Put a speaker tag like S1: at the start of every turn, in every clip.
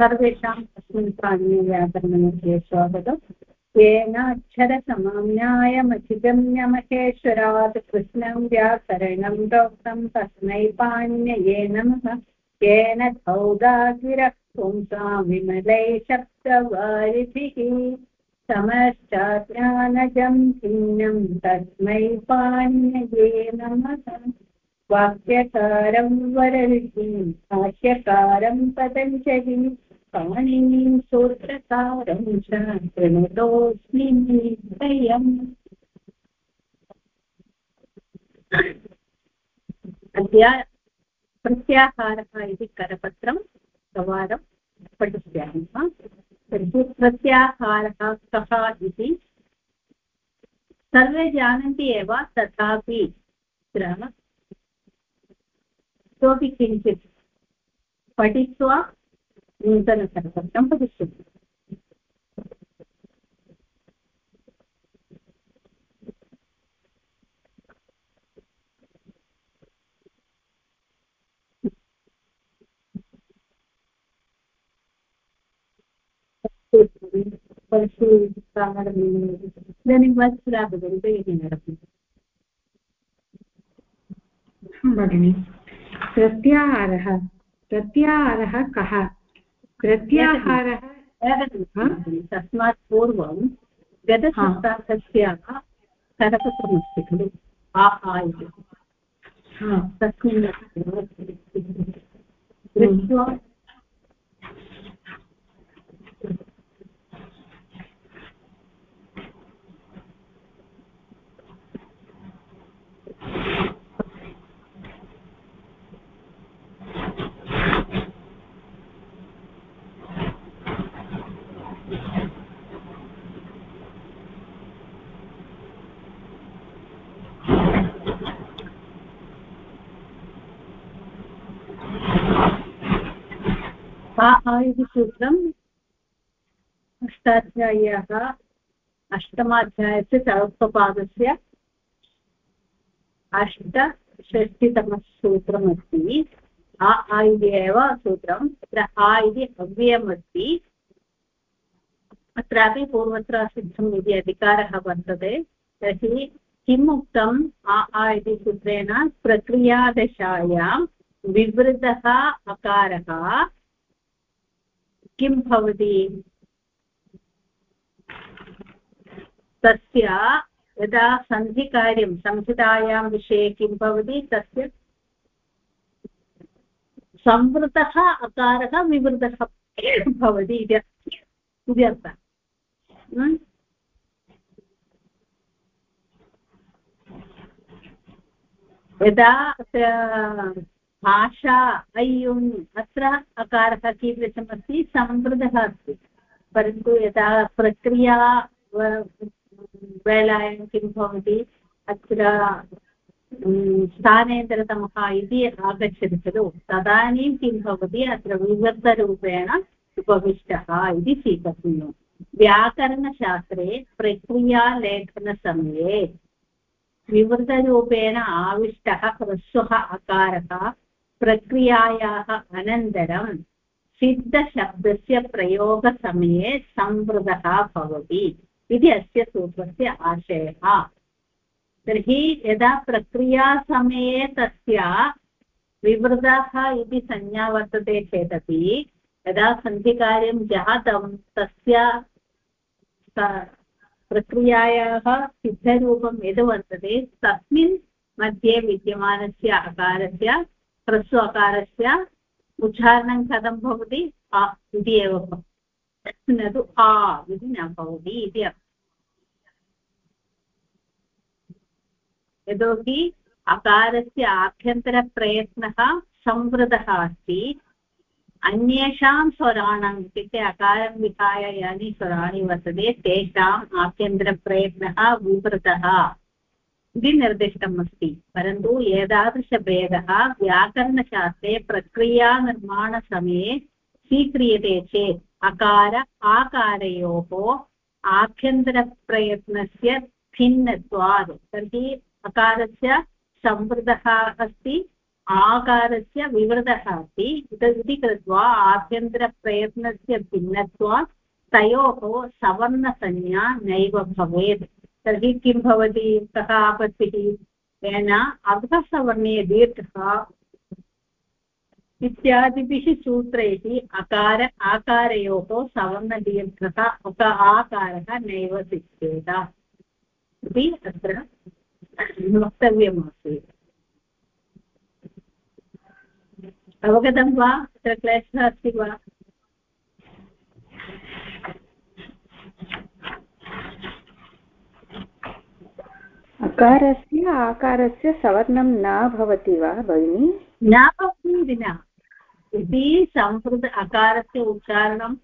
S1: सर्वेषाम् अस्मिन् पाणिनिव्याकरणमध्ये स्वागतम् येन अक्षरसमाम्नायमधिगम्यमहेश्वरात् कृष्णं व्याकरणं प्रोक्तं तस्मै पाणिनये नमः। येन धौदागिरः पुंसां विमलै शब्दवारिभिः समश्चाज्ञानजं भिन्नं तस्मै पाणिनये नमः। वाक्यकारं वररुचिं भाष्यकारं पतञ्जलिं। पाणिनीं सूत्रकारं च निश्चयम् अद्य, प्रत्याहारः इति करपत्रं पठिष्यामः तर्हि प्रत्याहारः कः इति सर्वे जानन्ति एव तथापि इतोपि किञ्चित् पठित्वा नूतनसर्वत्रं पठिष्यति इदानीं वत्सरा भगिनी
S2: भगिनि प्रत्याहारः प्रत्याहारः कः? प्रत्याहारः
S1: तस्मात् पूर्वं गतसप्ताहस्य सरपत्रमस्ति खलु। आहा इति तस्मिन् दृष्ट्वा आयुधसूत्रम् अष्टाध्याय्याः अष्टमाध्यायस्य चतुर्थपादस्य अष्टषष्टितमः सूत्रमस्ति आ आ इति एव सूत्रं, तत्र आ इति अव्ययमस्ति। अत्रापि पूर्वत्र सिद्धम् इति अधिकारः वर्तते। तर्हि किम् उक्तम्? आ आ इति सूत्रेण प्रक्रियादशायां विवृतः अकारः किं भवति? तस्य यदा सन्धिकार्यं, संहितायां विषये किं भवति, तस्य संवृतः अकारः विवृतः भवति इति अर्थः। यदा भाषा, अय्युन्, अत्र अकारः कीदृशमस्ति? संवृतः अस्ति। परन्तु यदा प्रक्रिया वेलायां किं भवति, अत्र स्थानेतरतमः इति आगच्छति खलु। तदानीं किं भवति? अत्र विवर्तरूपेण उपविष्टः इति स्वीकर्तव्यम् व्याकरणशास्त्रे प्रक्रियालेखनसमये विवृतरूपेण आविष्टः ह्रस्वः अकारः प्रक्रियायाः अनन्तरं सिद्धशब्दस्य प्रयोगसमये संवृतः भवति इति अस्य सूत्रस्य आशयः। तर्हि यदा प्रक्रियासमये तस्य विवृतः इति संज्ञा वर्तते चेदपि, यदा सन्धिकार्यं जातं, तस्य प्रक्रियायाः सिद्धरूपं यद् वर्तते तस्मिन् मध्ये विद्यमानस्य अकारस्य ह्रस्व अकारस्य उच्चारणं कथं भवति? आ इति एव न तु आ इति न भवति इति यतोहि अकारस्य आभ्यन्तरप्रयत्नः संवृतः अस्ति। अन्येषां स्वराणाम् इत्युक्ते अकारं विहाय यानि स्वराणि वर्तते, तेषाम् आभ्यन्तरप्रयत्नः विवृतः। इति निर्दिष्टम् अस्ति परन्तु एतादृशभेदः व्याकरणशास्त्रे प्रक्रियानिर्माणसमये स्वीक्रियते चेत् अकार आकारयोः आभ्यन्तरप्रयत्नस्य भिन्नत्वात्। तर्हि अकारस्य संवृतः अस्ति, आकारस्य विवृतः अस्ति। इति कृत्वा आभ्यन्तरप्रयत्नस्य भिन्नत्वात् तयोः सवर्णसंज्ञा नैव भवेत्। तर्हि किं भवति? कः आपत्तिः? तेन अधसवर्णे दीर्घः इत्यादिभिः सूत्रैः अकार आकारयोः सवर्णदीर्घः उप आकारः नैव सिद्ध्येत। इति तत्र वक्तव्यमासीत्। अवगतं वा? तत्र क्लेशः अस्ति वा?
S3: अकारस्य आकारस्य सवर्णं न भवति वा भगिनि?
S1: न भवति इति न यदि संस्कृत अकारस्य उच्चारणं।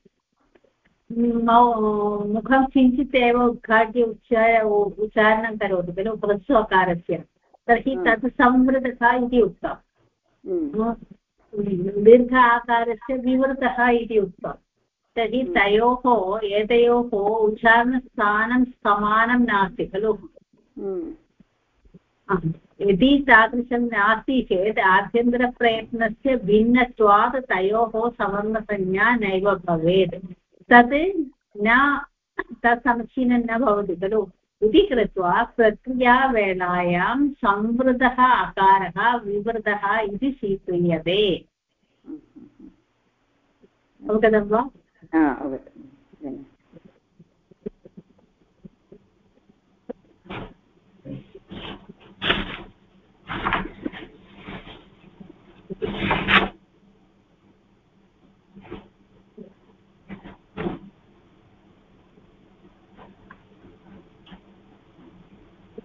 S1: मुखं किञ्चित् एव उद्घाट्य उच्चार उच्चारणं करोति खलु ह्रस्व अकारस्य तर्हि तत् संवृतः इति उक्तम्। हम्म। दीर्घ आकारस्य विवृतः इति उक्तं तर्हि हम्म। तयोः एतयोः उच्चारणस्थानं समानं नास्ति खलु। यदि तादृशं नास्ति चेत् आभ्यन्तरप्रयत्नस्य भिन्नत्वात् तयोः सवर्णसंज्ञा नैव भवेत्। तत् न, तत् समीचीनं न भवति खलु। इति कृत्वा प्रक्रियावेलायां संवृतः अकारः विवृतः इति स्वीक्रियते। अवगतं वा? अवगतं।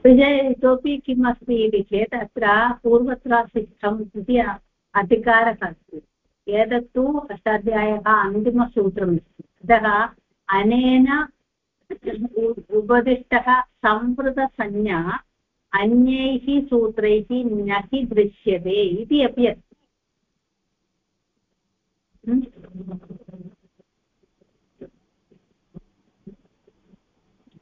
S1: विजय इतोपि किम् अस्ति इति चेत् अत्र पूर्वत्र सिद्धम् इति अधिकारः अस्ति एतत्तु अष्टाध्यायः अन्तिमसूत्रमस्ति। अतः अनेन उपदिष्टः संवृतसंज्ञा अन्यैः सूत्रैः न हि दृश्यते इति अपि अस्ति।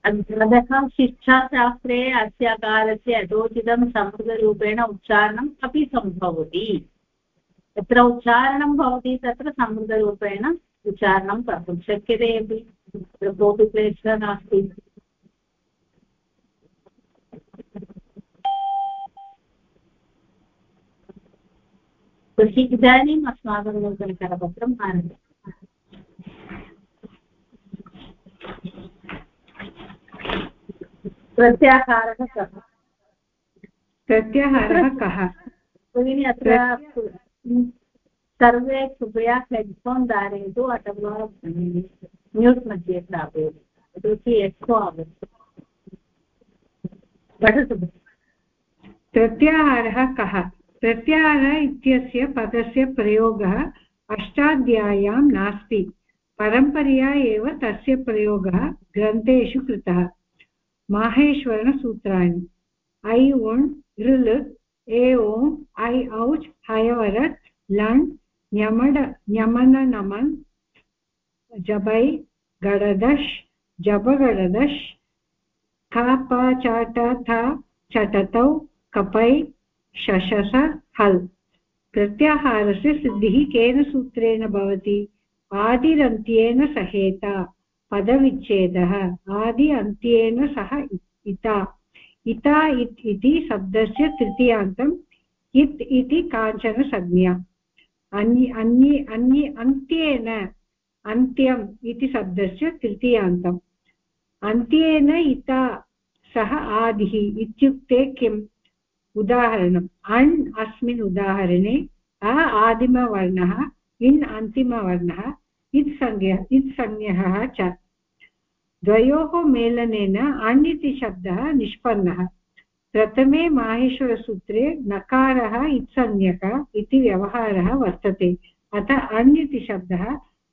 S1: अतः शिक्षाशास्त्रे अस्य कालस्य यथोचितं संस्कृतरूपेण उच्चारणम् अपि सम्भवति। यत्र उच्चारणं भवति, तत्र संस्कृतरूपेण उच्चारणं कर्तुं शक्यते अपि। तत्र कोऽपि क्लेशः नास्ति। तर्हि इदानीम् अस्माकं नूतनकरपत्रम् आरभ्यते प्रत्याहारः कः?
S3: प्रत्याहारः कः?
S1: भगिनि अत्र सर्वे कृपया हेड्फोन् धारयतु अथवा म्यूट् मध्ये स्थापयतु। यतोहि एक्को आगच्छति पठतु।
S3: प्रत्याहारः कः? प्रत्याहारः इत्यस्य पदस्य प्रयोगः अष्टाध्याय्यां नास्ति। परम्परया एव तस्य प्रयोगः ग्रन्थेषु कृतः। माहेश्वरसूत्राणि ऐ उण्, ऋल्, ए ओम् ऐ औच्, हयवरत्, लण् ञमड ञमन नमन् जबै, गडदश्, जबगडदश् खापाचाट था चटतौ, कपै शशस हल्। प्रत्याहारस्य सिद्धिः केन सूत्रेण भवति? आदिरन्त्येन सहेता। पदविच्छेदः। आदि अन्त्येन सह इता। इता इति शब्दस्य तृतीयान्तम् इत् इति काञ्चन संज्ञा। अन्य, अन्ये अन्ये, अन्त्येन। अन्त्यम् इति शब्दस्य तृतीयान्तम् अन्त्येन इता सह आदिः। इत्युक्ते किम्? उदाहरणम्। अण् अस्मिन् उदाहरणे अ आदिमवर्णः, इन् अन्तिमवर्णः, इत् संज्ञ, इत् संज्ञः च। द्वयोः मेलनेन अण् इति शब्दः निष्पन्नः। प्रथमे माहेश्वरसूत्रे नकारः इत्संज्ञक इति व्यवहारः वर्तते। अतः अण् इति शब्दः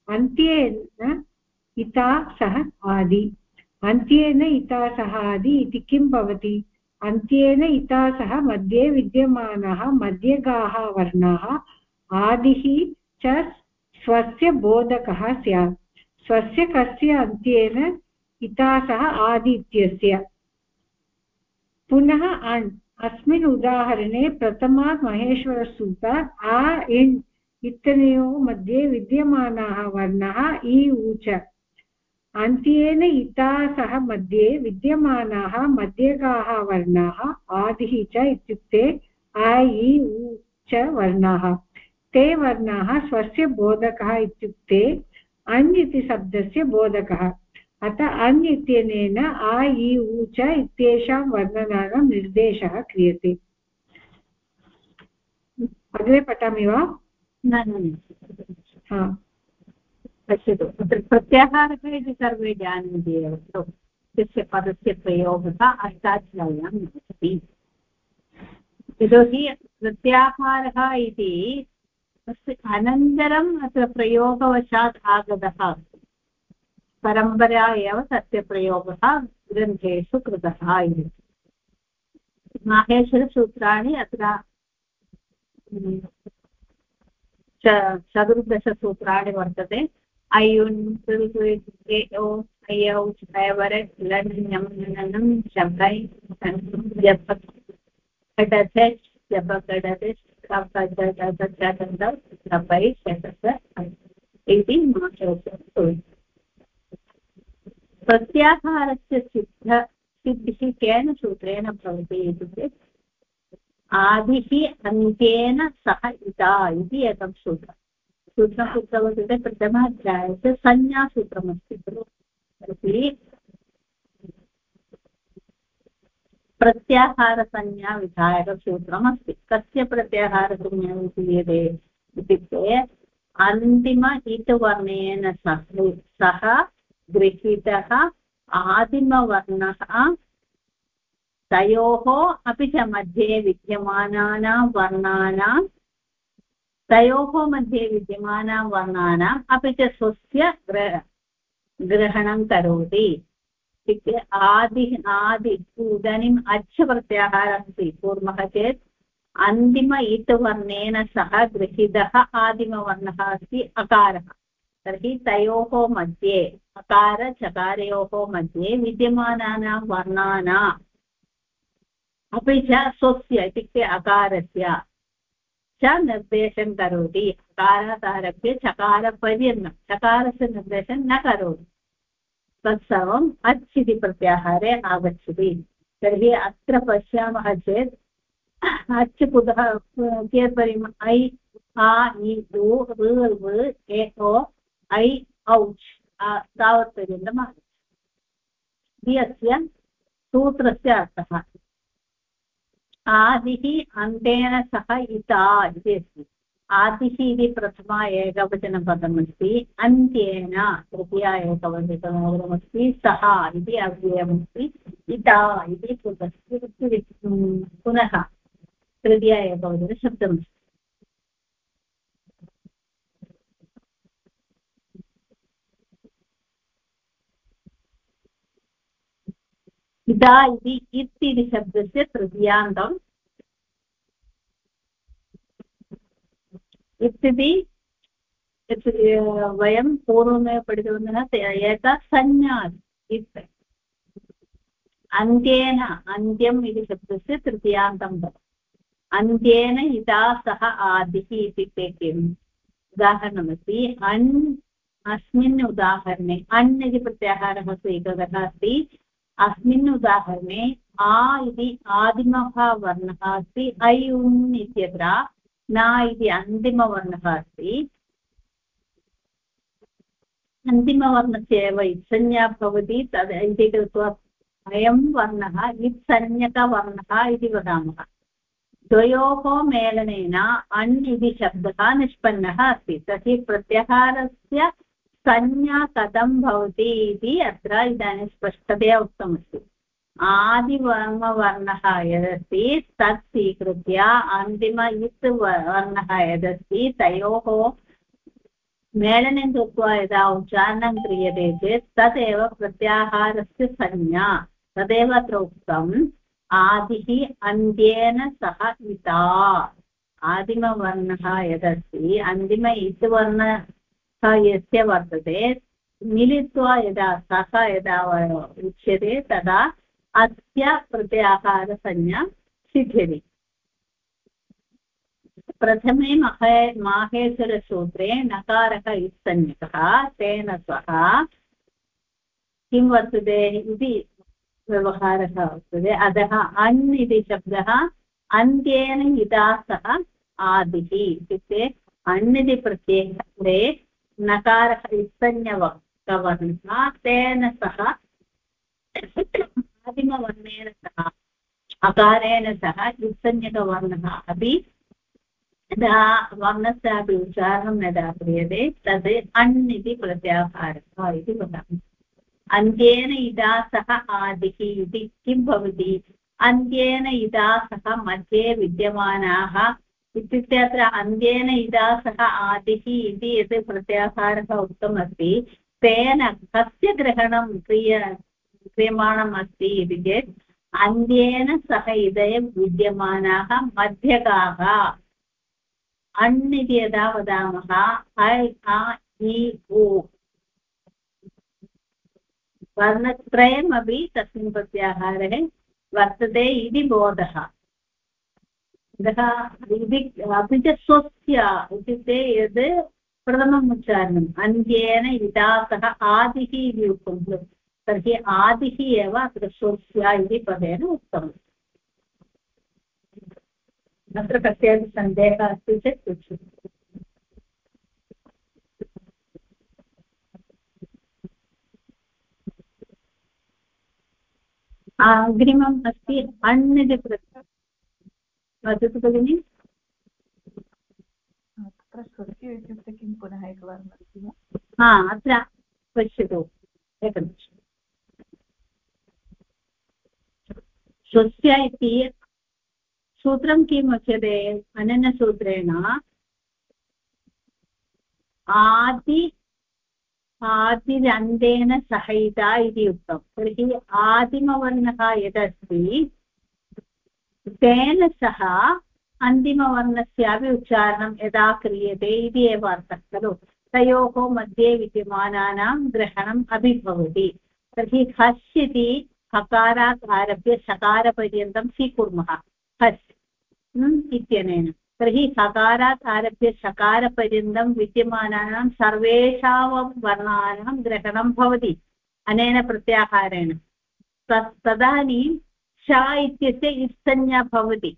S3: अन्त्येन इता सह आदि। अन्त्येन इता सह आदि इति किं भवति? अन्त्येन इता सह मध्ये विद्यमानाः मध्यगाः वर्णाः आदिः च स्वस्य बोधकः स्यात्। स्वस्य कस्य अन्त्येन इतासः आदित्यस्य पुनः अण् अस्मिन् उदाहरणे प्रथमात् महेश्वरसूत, आ इन् इत्यनयोः मध्ये विद्यमानाः वर्णाः इ उ, च। अन्त्येन इता सह मध्ये विद्यमानाः मध्यगाः वर्णाः आदिः च इत्युक्ते आ इ उ च वर्णाः। ते वर्णाः स्वस्य बोधकः इत्युक्ते अञ् इति शब्दस्य बोधकः। अतः अन् इत्यनेन आ इ उ च इत्येषां वर्णनानां निर्देशः क्रियते। अग्रे पठामि वा?
S1: पश्यतु। तत्र प्रत्याहारः इति सर्वे जानन्ति एव। तस्य पदस्य प्रयोगः अष्टाध्याय्यां भवति। यतोहि प्रत्याहारः इति अनन्तरम् अत्र प्रयोगवशात् आगतः। परम्परा एव तस्य प्रयोगः ग्रन्थेषु कृतः इति। माहेश्वरसूत्राणि अत्र चतुर्दशसूत्राणि वर्तते। अयुन् एओ अयौ ऐवरे लण्यं शबै सबै शतस इति प्रत्याहारस्य सिद्ध सिद्धिः केन सूत्रेण भवति इत्युक्ते आदिः अन्त्येन सह इता इति एकं सूत्रं सूत्रं कुत्र वर्तते प्रथमाध्यायस्य संज्ञासूत्रमस्ति खलु? तर्हि प्रत्याहारसंज्ञाविधायकसूत्रमस्ति। कस्य प्रत्याहारसंज्ञा विधीयते इत्युक्ते अन्तिम इत् वर्णेन सह सह गृहीतः आदिमवर्णः तयोः अपि च मध्ये विद्यमानानां वर्णानां तयोः मध्ये विद्यमानां वर्णानाम् अपि च स्वस्य ग्रहणं करोति इत्युक्ते आदि आदि इदानीम् अच्छ प्रत्याहारः अस्ति कुर्मः चेत् अन्तिम इत् वर्णेन सह गृहीतः आदिमवर्णः अस्ति अकारः। तर्हि तयोः मध्ये, अकार चकारयोः मध्ये विद्यमानानां वर्णानाम् अपि च स्वस्य इत्युक्ते अकारस्य च निर्देशं करोति। अकारात् आरभ्य चकारपर्यन्तं। चकारस्य निर्देशं न करोति। तत्सर्वम् अच् इति प्रत्याहारे आगच्छति। तर्हि अत्र पश्यामः चेत् अच् कुतः कियत्परिम ऐ, आ, इ, उ ऋ ऐ, औच् तावत्पर्यन्तम् आगच्छति। अस्य सूत्रस्य अर्थः। आदिः अन्तेन सह इता इति अस्ति। आदिः इति प्रथमा एकवचनपदमस्ति, अन्त्येन तृतीया एकवचनपदमस्ति, सः इति अव्ययमस्ति, इता इति पुनः तृतीया एकवचनशब्दमस्ति। इदा इति इत् इति शब्दस्य तृतीयान्तम् इत्युक्ते वयं पूर्वमेव पठितवन्तः एका संज्ञा इत् अन्त्येन अन्त्यम् इति शब्दस्य तृतीयान्तं भवति अन्त्येन इदा सह आदिः इत्युक्ते किम् उदाहरणमस्ति अन् अस्मिन् उदाहरणे अण् इति प्रत्याहारः स्वीकृतः अस्ति अस्मिन् उदाहरणे आ इति आदिमः वर्णः अस्ति ऐ उन् इत्यत्र न इति अन्तिमवर्णः अस्ति अन्तिमवर्णस्य एव इत्संज्ञा भवति, तद् इति कृत्वा अयं वर्णः इत्संज्ञकवर्णः इति वदामः। द्वयोः मेलनेन अण् इति शब्दः निष्पन्नः अस्ति। तर्हि प्रत्याहारस्य संज्ञा कथं भवति इति अत्र इदानीं स्पष्टतया उक्तमस्ति। आदिवर्मवर्णः यदस्ति, तत् स्वीकृत्य अन्तिम इत् वर्णः यदस्ति, तयोः मेलनं कृत्वा यदा उच्चारणं क्रियते चेत् तदेव प्रत्याहारस्य संज्ञा। तदेव अत्र उक्तम् आदिः अन्त्येन सह इता। आदिमवर्णः यदस्ति अन्तिम इत् वर्ण यस्य वर्तते मिलित्वा यदा सः यदा उच्यते, तदा अस्य प्रत्याहारसंज्ञा सिद्ध्यति। प्रथमे महे, माहेश्वरसूत्रे नकारः इत्संज्ञकः, तेन सह किं वर्तते इति व्यवहारः वर्तते। अतः अन् इति शब्दः अन्त्येन इदा सह आदिः इत्युक्ते अण् इति प्रत्यये नकारः इत्संज्ञवर्णः तेन सह आदिमवर्णेन सह, अकारेण सह इत्संज्ञकवर्णः अपि यदा वर्णस्यापि उच्चारणं यदा क्रियते तद् अण् इति प्रत्याहारः इति वदामि। अन्त्येन इदा सह आदिः इति किं भवति? अन्त्येन इदा सह मध्ये विद्यमानाः इत्युक्ते अत्र अन्त्येन इदा सह आदिः इति यत् प्रत्याहारः उक्तमस्ति, तेन कस्य ग्रहणं क्रिय क्रियमाणम् अस्ति इति चेत् अन्त्येन सह इदय विद्यमानाः मध्यकाः। अण् इति यदा वदामः ऐ आ इ, उ। वर्णत्रयमपि तस्मिन् प्रत्याहारे वर्तते इति बोधः। इति अपि च स्वस्य इत्युक्ते यद् प्रथमम् उच्चारणम् अन्त्येन इदा सह आदिः इति उक्तं खलु, तर्हि आदिः एव अत्र स्वस्य इति पदेन उक्तम्। अत्र कस्यापि सन्देहः अस्ति चेत् पृच्छतु। अग्रिमम् अस्ति अण् इति प्रत्ययः वदतु भगिनि
S2: तत्र स्वस्य इत्युक्ते किं पुनः एकवारं वदति वा
S1: हा अत्र पश्यतु एकनिमिषम् स्वस्य इति सूत्रं किम् उच्यते अनन्यसूत्रेण आदि आदिरन्तेन सहिता इति उक्तं तर्हि आदिमवर्णः यदस्ति तेन सह अन्तिमवर्णस्यापि उच्चारणं यदा क्रियते इति एव अर्थः खलु? तयोः मध्ये विद्यमानानां ग्रहणम् अपि भवति तर्हि हस् इति हकारात् आरभ्य सकारपर्यन्तं स्वीकुर्मः। हस् इत्यनेन। तर्हि सकारात् आरभ्य सकारपर्यन्तं विद्यमानानां सर्वेषां वर्णानां ग्रहणं भवति। अनेन प्रत्याहारेण। तत् तदानीं श इत्यस्य इत्संज्ञा भवति।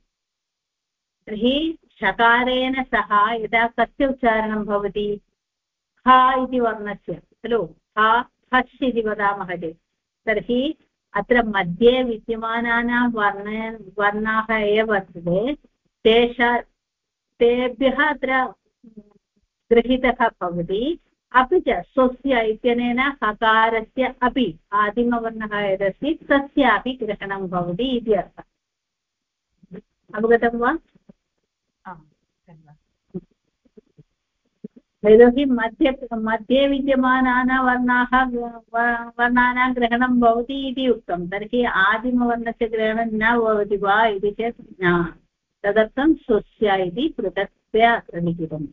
S1: तर्हि शकारेण सह यदा कस्य उच्चारणं भवति, ह इति वर्णस्य, खलु? ह हस् इति वदामः चेत्। तर्हि अत्र मध्ये विद्यमानानां वर्ण, वर्णाः एव वर्तते। तेषा, तेभ्यः अत्र गृहीतः भवति। अपि च स्वस्य इत्यनेन हकारस्य अपि आदिमवर्णः यदस्ति तस्यापि ग्रहणं भवति इति अर्थः। अवगतं वा? यतोहि मध्ये मध्ये विद्यमानानां वर्णाः वर्णानां ग्रहणं भवति इति उक्तं। तर्हि आदिमवर्णस्य ग्रहणं न भवति वा इति चेत् न। तदर्थं स्वस्य इति पृथक्तया अत्र लिखितम्।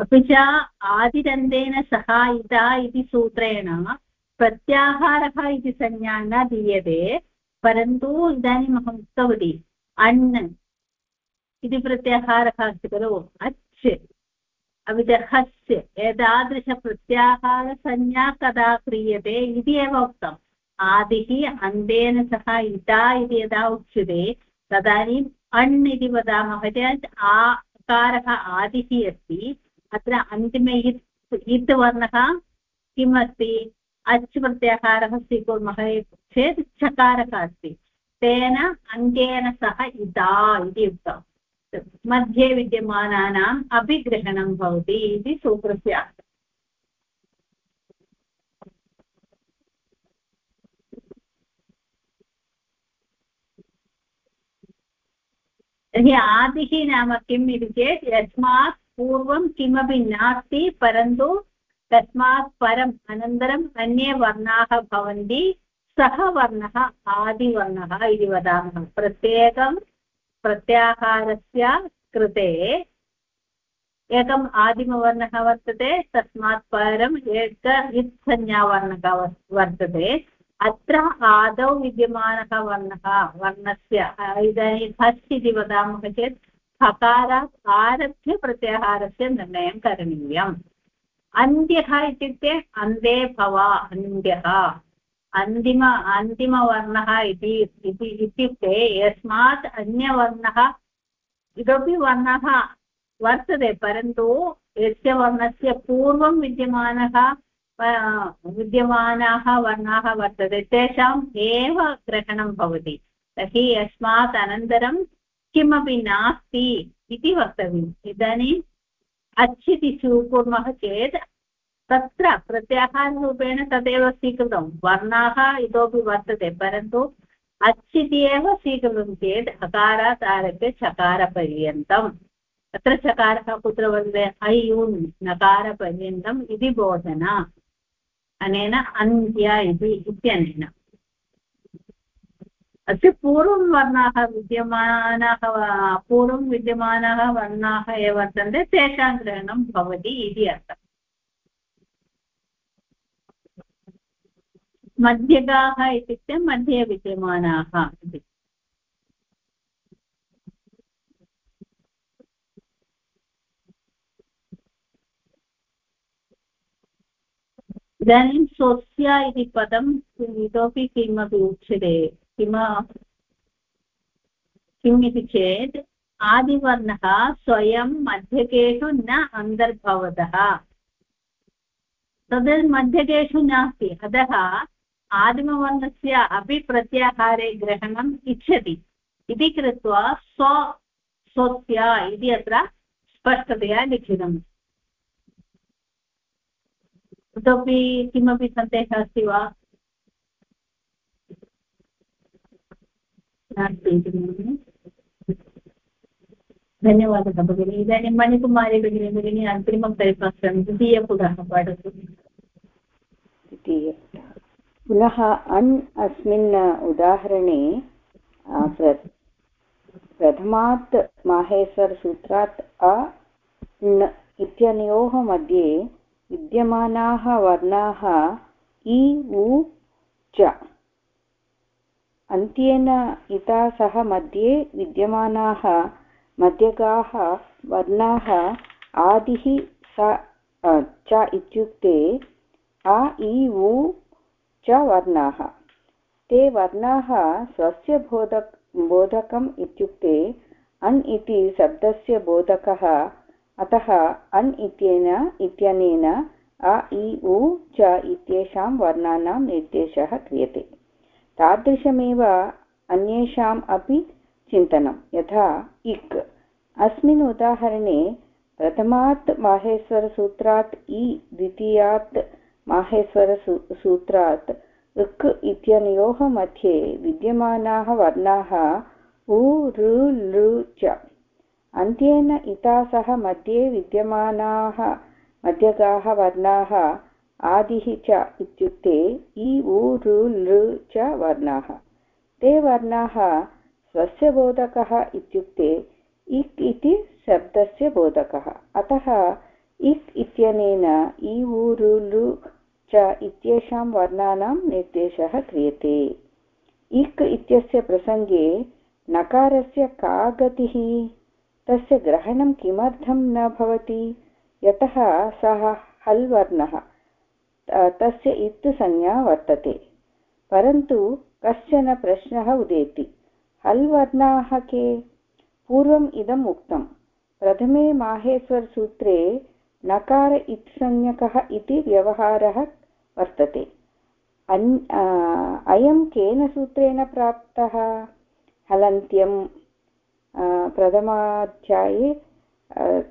S1: अपि च आदिरन्तेन सह इदा इति सूत्रेण प्रत्याहारः इति संज्ञा न दीयते, परन्तु इदानीम् अहम् उक्तवती अण् इति प्रत्याहारः अस्ति खलु, अच्, अपि एतादृशप्रत्याहारसंज्ञा कदा क्रियते इति एव उक्तम्। आदिः अन्तेन सह इता इति यदा उच्यते, तदानीम् अण् इति वदामः चेत् आकारः आदिः अस्ति। अत्र अन्तिमे इत् इत् वर्णः किम् अस्ति अच् प्रत्याहारः स्वीकुर्मः चेत् चकारः अस्ति। तेन अङ्केन सह इदा इति उक्तम्। मध्ये विद्यमानानाम् अभिग्रहणं भवति इति सूत्रस्य तर्हि आदिः नाम किम् इति चेत् यस्मात् पूर्वं किमपि नास्ति, परन्तु तस्मात् परम् अनन्तरम् अन्ये वर्णाः भवन्ति, सः वर्णः आदिवर्णः इति वदामः। प्रत्येकं प्रत्याहारस्य कृते एकम् आदिमवर्णः वर्तते, तस्मात् परम् एक इत्संज्ञावर्णः वर्तते। अत्र आदौ विद्यमानः वर्णः, वर्णस्य, इदानीं हस् इति वदामः चेत् हकारात् आरभ्य प्रत्याहारस्य निर्णयं करणीयम्। अन्त्यः इत्युक्ते अन्ते भव अन्त्यः अन्तिम, अन्तिमवर्णः इति इत्युक्ते यस्मात् अन्यवर्णः, इतोपि वर्णः वर्तते, परन्तु यस्य वर्णस्य पूर्वं विद्यमानः विद्यमानाः वर्णाः वर्तते, तेषाम् एव ग्रहणं भवति। तर्हि यस्मात् अनन्तरं किमपि नास्ति इति वक्तव्यम्। इदानीम् अच् इति स्वीकुर्मः चेत् तत्र प्रत्याहाररूपेण तदेव स्वीकृतं। वर्णाः इतोपि वर्तते, परन्तु अच् इति एव स्वीकृतं चेत् हकारात् आरभ्य चकारपर्यन्तम्। अत्र चकारः कुत्र वर्तते? ऐ नकारपर्यन्तम् इति बोधना। अनेन अन्त्य इति इत्यनेन। अस्य पूर्वं वर्णाः विद्यमानाः, पूर्वं विद्यमानाः वर्णाः ये वर्तन्ते, तेषां ग्रहणं भवति इति अर्थः मध्यगाः इत्युक्ते मध्ये विद्यमानाः इति। इदानीं स्वस्य इति पदम् इतोपि किमपि उच्यते। किम? किम् इति चेत् आदिवर्णः स्वयं मध्यकेषु न अन्तर्भवतः। तद् मध्यकेषु नास्ति। अतः आदिमवर्णस्य अपि प्रत्याहारे ग्रहणम् इच्छति। इति कृत्वा स्व, स्वस्य इति अत्र स्पष्टतया लिखितम्। इतोपि किमपि सन्देहः अस्ति वा? नास्ति इति धन्यवादः भगिनि इदानीं मणिकुमारी भगिनी भगिनी अग्रिमं परिपत्रं द्वितीयपुटः पठतु
S2: द्वितीय पुनः अन् अस्मिन् उदाहरणे प्रथमात् माहेश्वरसूत्रात् अ इत्यनयोः मध्ये विद्यमानाः वर्णाः इ उ च अन्त्येन इता सह मध्ये विद्यमानाः, मध्यगाः, वर्णाः आदिः स च इत्युक्ते आ इ, उ, च वर्णाः। ते वर्णाः स्वस्य बोधक, बोधकम् इत्युक्ते अन् इति शब्दस्य बोधकः, अतः अन् इत्येन, इत्यनेन अ, इ, उ, च इत्येषां वर्णानां निर्देशः क्रियते। तादृशमेव अन्येषाम् अपि चिन्तनं। यथा इक्। अस्मिन् उदाहरणे प्रथमात् माहेश्वरसूत्रात्, इ द्वितीयात् माहेश्वरसूत्रात् ऋक् इत्यनयोः मध्ये विद्यमानाः वर्णाः उ, ऋ, लृ च। अन्त्येन इता सह मध्ये विद्यमानाः, मध्यगाः वर्णाः आदिः च इत्युक्ते इ लृ च वर्णाः। ते वर्णाः स्वस्य बोधकः इत्युक्ते इक् इति शब्दस्य बोधकः। अतः इक् इत्यनेन इ उ ऋ लृ च इत्येषां वर्णानां निर्देशः क्रियते। इक् इत्यस्य प्रसङ्गे नकारस्य का गतिः? तस्य ग्रहणं किमर्थं न भवति? यतः सः हल् वर्णः तस्य इत् संज्ञा वर्तते। परन्तु कश्चन प्रश्नः उदेति। हल् वर्णाः के? पूर्वम् इदम् उक्तं प्रथमे माहेश्वरसूत्रे नकार इत्संज्ञकः इति व्यवहारः वर्तते। अयं केन सूत्रेण प्राप्तः? हलन्त्यं प्रथमाध्याये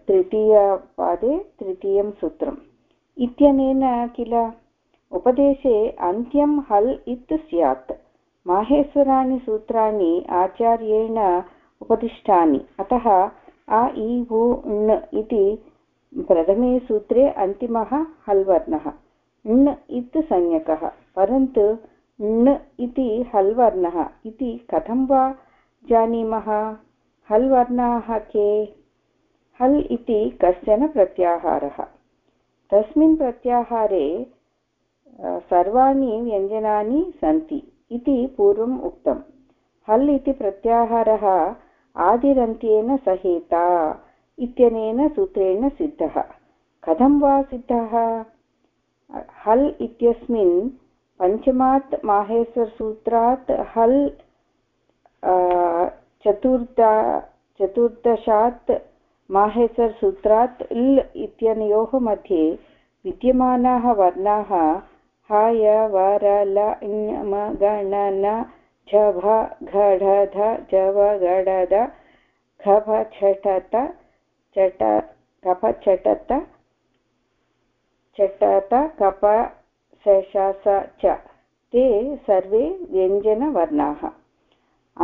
S2: तृतीयपादे तृतीयं सूत्रम्। इत्यनेन किल? उपदेशे अन्त्यं हल् इत् स्यात्। माहेश्वराणि सूत्राणि आचार्येण उपदिष्टानि। अतः अ, इ, उ, ण् इति प्रथमे सूत्रे अन्तिमः हल् वर्णः ण् इत् संज्ञकः, परन्तु ण् इति हल् वर्णः इति कथं वा जानीमः? हल् वर्णाः के? हल् इति कश्चन प्रत्याहारः। तस्मिन् प्रत्याहारे सर्वाणि व्यञ्जनानि सन्ति इति पूर्वम् उक्तम्। हल् इति प्रत्याहारः आदिरन्त्येन सहेता इत्यनेन सूत्रेण सिद्धः। कथं वा सिद्धः? हल् इत्यस्मिन् पञ्चमात् माहेश्वरसूत्रात् हल् चतुर्दा, चतुर्दशात् माहेश्वरसूत्रात् इल् इत्यनयोः मध्ये विद्यमानाः वर्णाः हय वर ल म गण न झभ घढ ध जव गडद खभ छटत चट कप चटत चटत कप शशस च. ते सर्वे व्यञ्जनवर्णाः।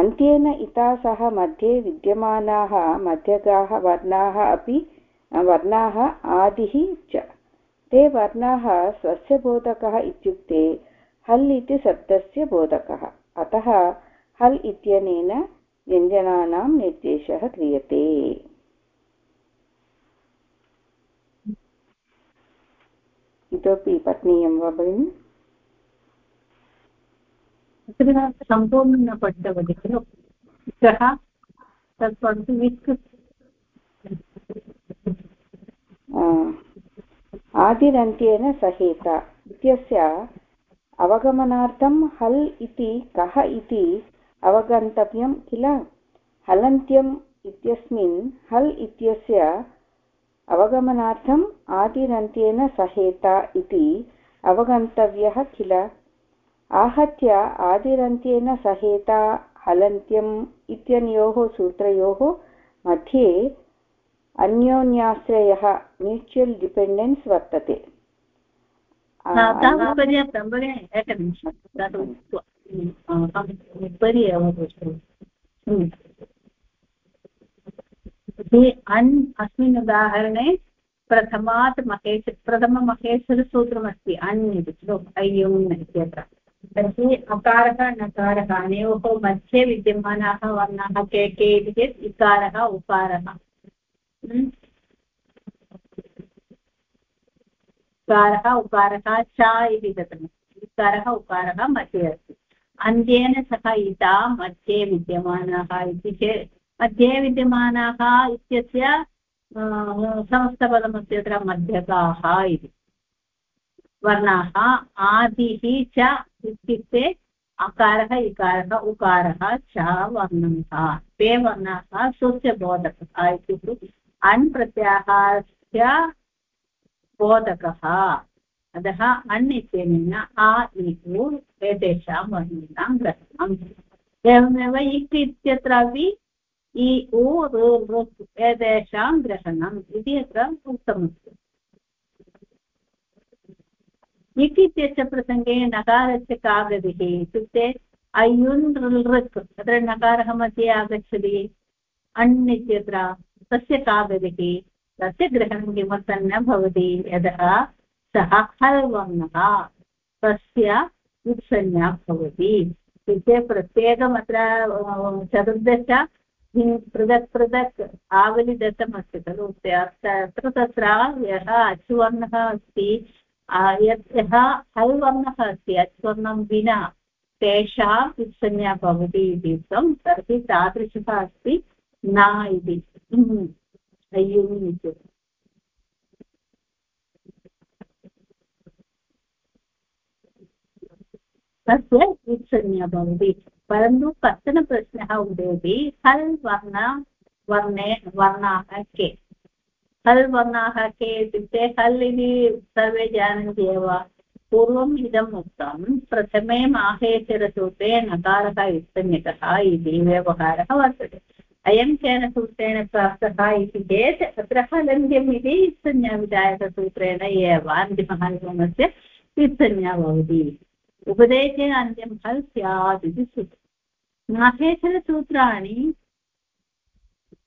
S2: अन्त्येन इता सह मध्ये विद्यमानाः मध्यगाः वर्णाः अपि वर्णाः आदिः च ते वर्णाः स्वस्य बोधकः इत्युक्ते हल् इति शब्दस्य बोधकः अतः हल् इत्यनेन व्यञ्जनानां निर्देशः क्रियते इतोपि पठनीयं वा भगिनि
S1: अत्र सम्पूर्णं न पठितवती खलु सः तत् पठतु
S2: आदिरन्त्येन सहेता, इत्यस्य अवगमनार्थं हल् इति कः इति अवगन्तव्यं किल? हलन्त्यम् इत्यस्मिन् हल् इत्यस्य अवगमनार्थम् आदिरन्त्येन सहेता इति अवगन्तव्यः किल? आहत्य आदिरन्त्येन सहेता हलन्त्यम् इत्यनयोः सूत्रयोः मध्ये अन्योन्याश्रयः म्यूचुवल् डिपेण्डेन्स् वर्तते।
S1: उपरि अवगच्छतु अन् अस्मिन् उदाहरणे प्रथमात् महेश प्रथममहेश्वरसूत्रमस्ति अण् इति खलु अय्युम् इत्यत्र। तर्हि अकारः नकारः अनयोः मध्ये विद्यमानाः वर्णाः के के इति चेत् इकारः, उकारः। इकारः, उकारः, च इति दत्तम् इकारः, उकारः मध्ये अस्ति। अन्त्येन सह इता मध्ये विद्यमानाः इति चेत् मध्ये विद्यमानाः इत्यस्य समस्तपदमस्ति अत्र मध्यकाः इति। वर्णाः आदिः च इत्युक्ते अकारः इकारः उकारः च वर्णाः ते वर्णाः स्वस्य बोधकः इत्युक्ते अण् प्रत्याहारस्य बोधकः। अतः अण् इत्यनेन आ इतु एतेषां वर्णानां ग्रहणम्। एवमेव इक् इत्यत्रापि इ उ एतेषां ग्रहणम् इति अत्र उक्तमस्ति। इक् इत्यस्य प्रसङ्गे नकारस्य का गतिः इत्युक्ते अयुन् ऋक् अत्र नकारः मध्ये आगच्छति अण् इत्यत्र तस्य का गतिः तस्य ग्रहणं किमर्थं न भवति यतः सः हल् तस्य उत्संज्ञा भवति इत्युक्ते प्रत्येकमत्र चतुर्दश पृथक् पृथक् आवलि दत्तमस्ति खलु तत्र तत्र यः अचुवर्णः अस्ति यत् यः हल् वर्णः अस्ति अचुवर्णं विना तेषाम् उत्संज्ञा भवति इति उक्तं, तर्हि तादृशः अस्ति न इति। अय्युम् इति। तस्य उत्संज्ञा भवति। परन्तु कश्चन प्रश्नः उदेति हल् वर्ण वर्णे, वर्णाः के? हल् वर्णाः के इत्युक्ते हल् इति सर्वे जानन्ति एव पूर्वम् इदम् उक्तं प्रथमे माहेश्वरसूत्रे नकारः युक्तनिकः इति व्यवहारः वर्तते। अयं केन सूत्रेण प्राप्तः इति चेत् अत्र हलन्त्यम् इति संज्ञाविधायकसूत्रेण एव अन्तिमः निगमस्य संज्ञा भवति। उपदेशे अन्त्यं हल् स्यात् इति सूत्रम्। माहेश्वरसूत्राणि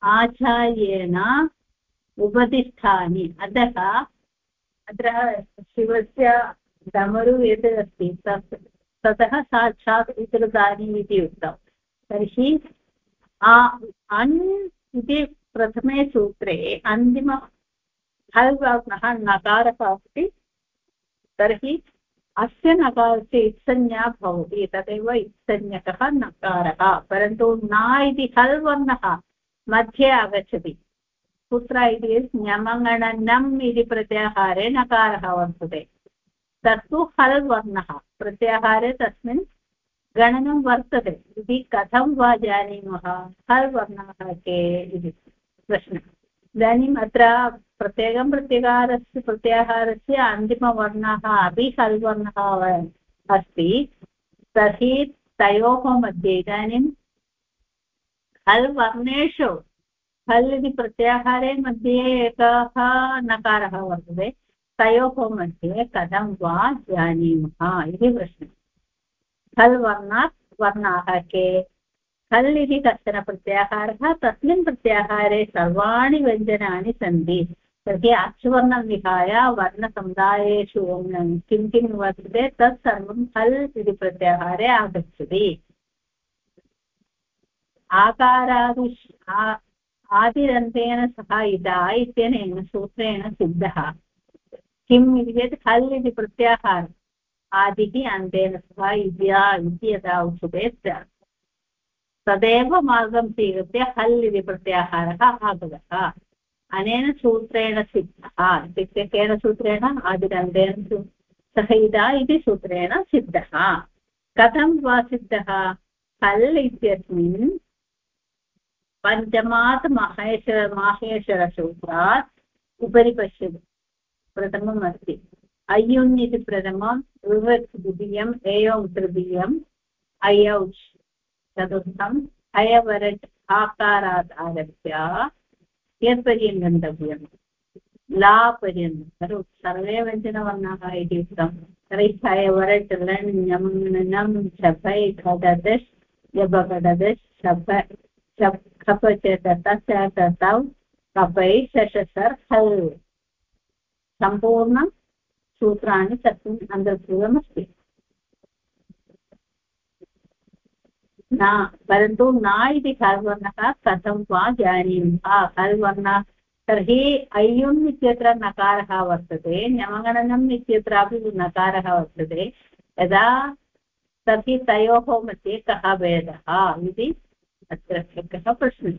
S1: आचार्येण उपदिष्टानि अतः अत्र शिवस्य डमरु यत् अस्ति। तत् ततः साक्षात् विकृतानि इति उक्तं। तर्हि अण् इति प्रथमे सूत्रे अन्तिम हल् वर्णः नकारः अस्ति। तर्हि अस्य नकारस्य इत्संज्ञा भवति। तदेव इत्संज्ञकः नकारः। परन्तु न इति हल् वर्णः मध्ये आगच्छति। कुत्र इति ञमङणनम् इति प्रत्याहारे नकारः वर्तते तत्तु हल् वर्णः प्रत्याहारे तस्मिन् गणनं वर्तते इति कथं वा जानीमः हल् वर्णाः के इति प्रश्नः इदानीम् अत्र प्रत्येकं प्रत्याहारस्य प्रत्याहारस्य अन्तिमवर्णः अपि हल् वर्णः अस्ति तर्हि तयोः मध्ये इदानीं हल् वर्णेषु हल् इति प्रत्याहारे मध्ये एकः नकारः वर्तते तयोः मध्ये कथं वा जानीमः इति प्रश्नः हल् वर्णात् वर्णाः के हल् इति कश्चन प्रत्याहारः तस्मिन् प्रत्याहारे सर्वाणि व्यञ्जनानि सन्ति तर्हि अचुवर्णं विहाय वर्णसमुदायेषु किं किं वर्तते तत् सर्वं हल् इति प्रत्याहारे आगच्छति आकारादि आदिरन्तेन सह इदा इत्यनेन सूत्रेण सिद्धः। किम् इति चेत् हल् इति प्रत्याहार आदिः अन्तेन सह इद्या इति यदा उच्यते तदेव मार्गं स्वीकृत्य हल् इति प्रत्याहारः आगतः। अनेन सूत्रेण सिद्धः। इत्युक्ते केन सूत्रेण? आदिरन्तेन सह इदा इति सूत्रेण सिद्धः। कथं वा सिद्धः? हल् इत्यस्मिन् पञ्चमात् माहेश्वर माहेश्वरसूत्रात् उपरि पश्यतु प्रथमम् अस्ति अय्युन् इति प्रथमं विवत् द्वितीयम् एवं तृतीयम् अयौच् चतुर्थम् अयवरट् आकारात् आरभ्य, यत्पर्यन्तं गन्तव्यं। ला पर्यन्तं खलु सर्वे व्यञ्जनवर्णाः इति उक्तं। तर्हि अयवरट् लण् ञम् णम् शफै खडदश् यबकडदश् शफ शप् खप च तस्य तौ कपै शशसर् हल् सूत्राणि तस्मिन् अन्तर्भूतमस्ति। न, परन्तु न इति खल्वर्णः कथं वा जानीमः? खल्वर्णः तर्हि अय्युम् इत्यत्र नकारः वर्तते न्यमगणनम् इत्यत्रापि नकारः वर्तते। यदा तर्हि तयोः मध्ये कः भेदः इति अत्र एकः प्रश्नः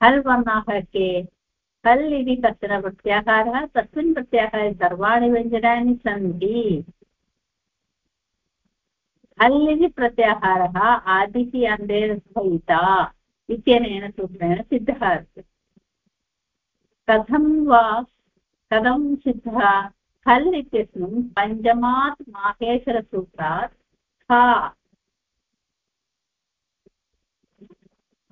S1: हल् वर्णाः के हल् इति कश्चन प्रत्याहारः तस्मिन् प्रत्याहारे सर्वाणि व्यञ्जनानि सन्ति हल् इति प्रत्याहारः आदिति अन्तेन सहिता इत्यनेन सूत्रेण सिद्धः। अस्ति कथं वा कथं सिद्धः हल् इत्यस्मिन् पञ्चमात् माहेश्वरसूत्रात् खा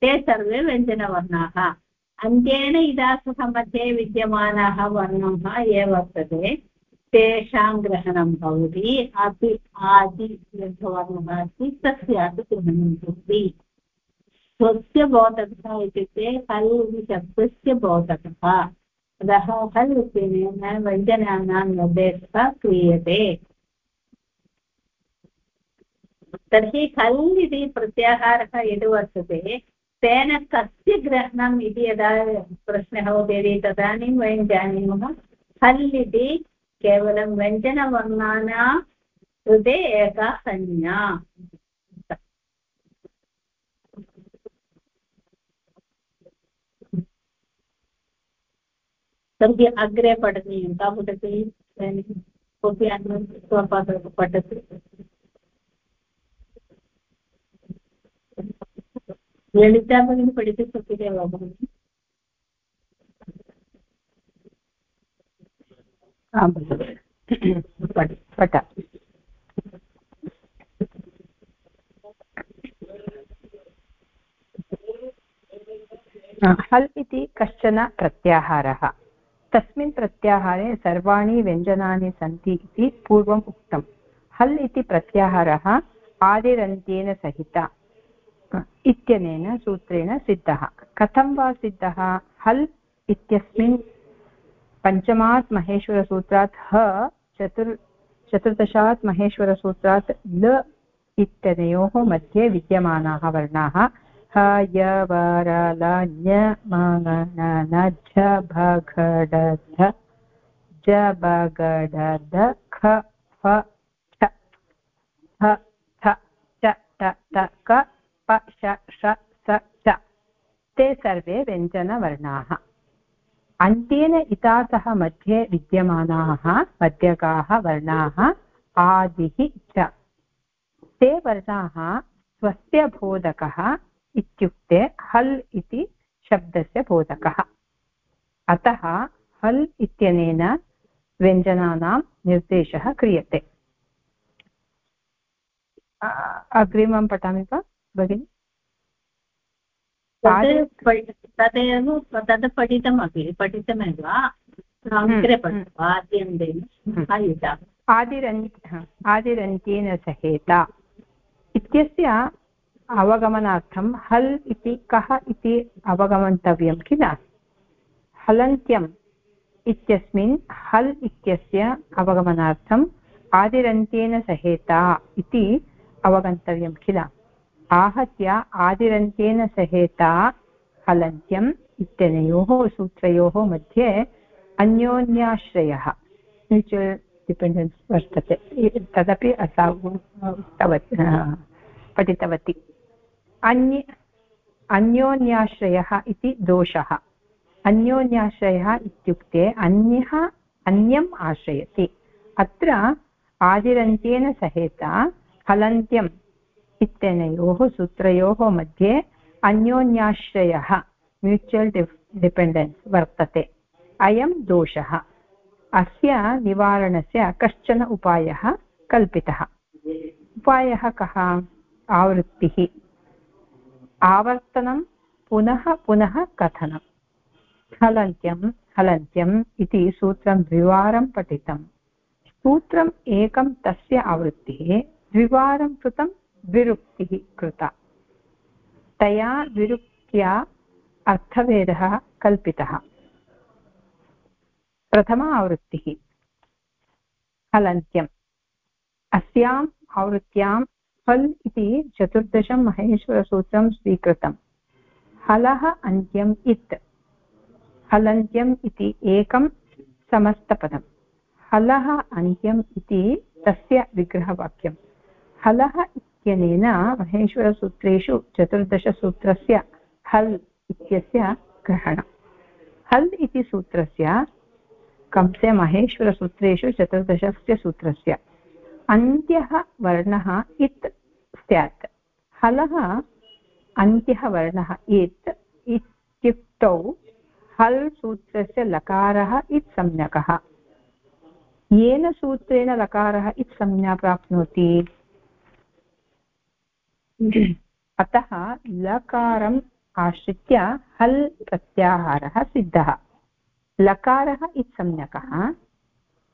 S1: ते सर्वे व्यञ्जनवर्णाः। अन्त्येन इदासः मध्ये विद्यमानाः वर्णाः ये वर्तते, तेषां ग्रहणं भवति। अपि आदि वर्णः अस्ति तस्यापि ग्रहणं भवति। स्वस्य बोधकः इत्युक्ते हल् इति शब्दस्य बोधकः। अतः हल् इत्यनेन व्यञ्जनानां निर्देशः क्रियते। तर्हि हल् इति प्रत्याहारः यद् वर्तते तेन कस्य ग्रहणम् इति यदा प्रश्नः उदेति तदानीं वयं जानीमः। हल् इति केवलं व्यञ्जनवर्णानां कृते एका संज्ञा। तर्हि अग्रे पठनीयं का पठति कोऽपि अन्यं पठति। ललिता भगिनी पठितुं शक्यते वा भगिनि
S2: आं भगिनि पठ
S4: हल् इति कश्चन प्रत्याहारः तस्मिन् प्रत्याहारे सर्वाणि व्यञ्जनानि सन्ति इति पूर्वम् उक्तम् हल् इति प्रत्याहारः आदिरन्त्येन सहित इत्यनेन सूत्रेण सिद्धः। कथं वा सिद्धः? हल् इत्यस्मिन् पञ्चमात् महेश्वरसूत्रात् ह, चतुर् चतुर्दशात् महेश्वरसूत्रात् ल इत्यनयोः मध्ये विद्यमानाः वर्णाः। ह, य वर ल, ञ, म झ, भ, घ, ड, ध, ज, ब ध, ख, फ, ठ, थ थ, च ट, क प, श ष स च ते सर्वे व्यञ्जनवर्णाः। अन्त्येन इतासः मध्ये विद्यमानाः मध्यकाः वर्णाः आदिः च। ते वर्णाः स्वस्य बोधकः इत्युक्ते हल् इति शब्दस्य बोधकः। अतः हल् इत्यनेन व्यञ्जनानां निर्देशः क्रियते। अग्रिमं पठामि वा? भगिनि?
S1: तदेव तद् पठितमपि पठितमेव। अग्रे पठतु आद्यन्तेन
S4: आदिरन्त्येन सहेता। इत्यस्य अवगमनार्थं हल् इति कः इति अवगमन्तव्यं किल? हलन्त्यम् इत्यस्मिन् हल् इत्यस्य अवगमनार्थम् आदिरन्त्येन सहेता इति अवगन्तव्यं किल? आहत्य आदिरन्त्येन सहेता हलन्त्यम् इत्यनयोः सूत्रयोः मध्ये अन्योन्याश्रयः। म्यूचुवल् डिपेण्डेन्स् वर्तते। तदपि असा उक्तवती पठितवती। अन्य, अन्योन्याश्रयः इति दोषः। अन्योन्याश्रयः इत्युक्ते अन्यः, अन्यम् आश्रयति। अत्र आदिरन्त्येन सहेता हलन्त्यम् इत्यनयोः सूत्रयोः मध्ये अन्योन्याश्रयः म्यूचुवल् डिपेण्डेन्स् वर्तते। अयं दोषः। अस्य निवारणस्य कश्चन उपायः कल्पितः। उपायः कः? आवृत्तिः। आवर्तनं, पुनः पुनः कथनं हलन्त्यं, हलन्त्यम् इति सूत्रं द्विवारं पठितं। सूत्रम् एकं तस्य आवृत्तिः, द्विवारं कृतं विरुक्तिः कृता। तया विरुक्त्या अर्थभेदः कल्पितः। प्रथमा आवृत्तिः। हलन्त्यम्। अस्याम् आवृत्त्यां हल् इति चतुर्दशं महेश्वरसूत्रं स्वीकृतम्। हलः अन्त्यम् इत्। हलन्त्यम् इति एकं समस्तपदम्। हलः अन्त्यम् इति तस्य विग्रहवाक्यम्। हलः इत्यनेन महेश्वरसूत्रेषु चतुर्दशसूत्रस्य हल् इत्यस्य ग्रहणम्। हल् इति सूत्रस्य कंसे महेश्वरसूत्रेषु चतुर्दशस्य सूत्रस्य। अन्त्यः वर्णः इत् स्यात्। हलः अन्त्यः वर्णः इत् इत्युक्तौ हल् सूत्रस्य लकारः इत् संज्ञकः येन सूत्रेण लकारः इत् संज्ञा प्राप्नोति? अतः लकारम् आश्रित्य हल् प्रत्याहारः सिद्धः। लकारः इत् संज्ञकः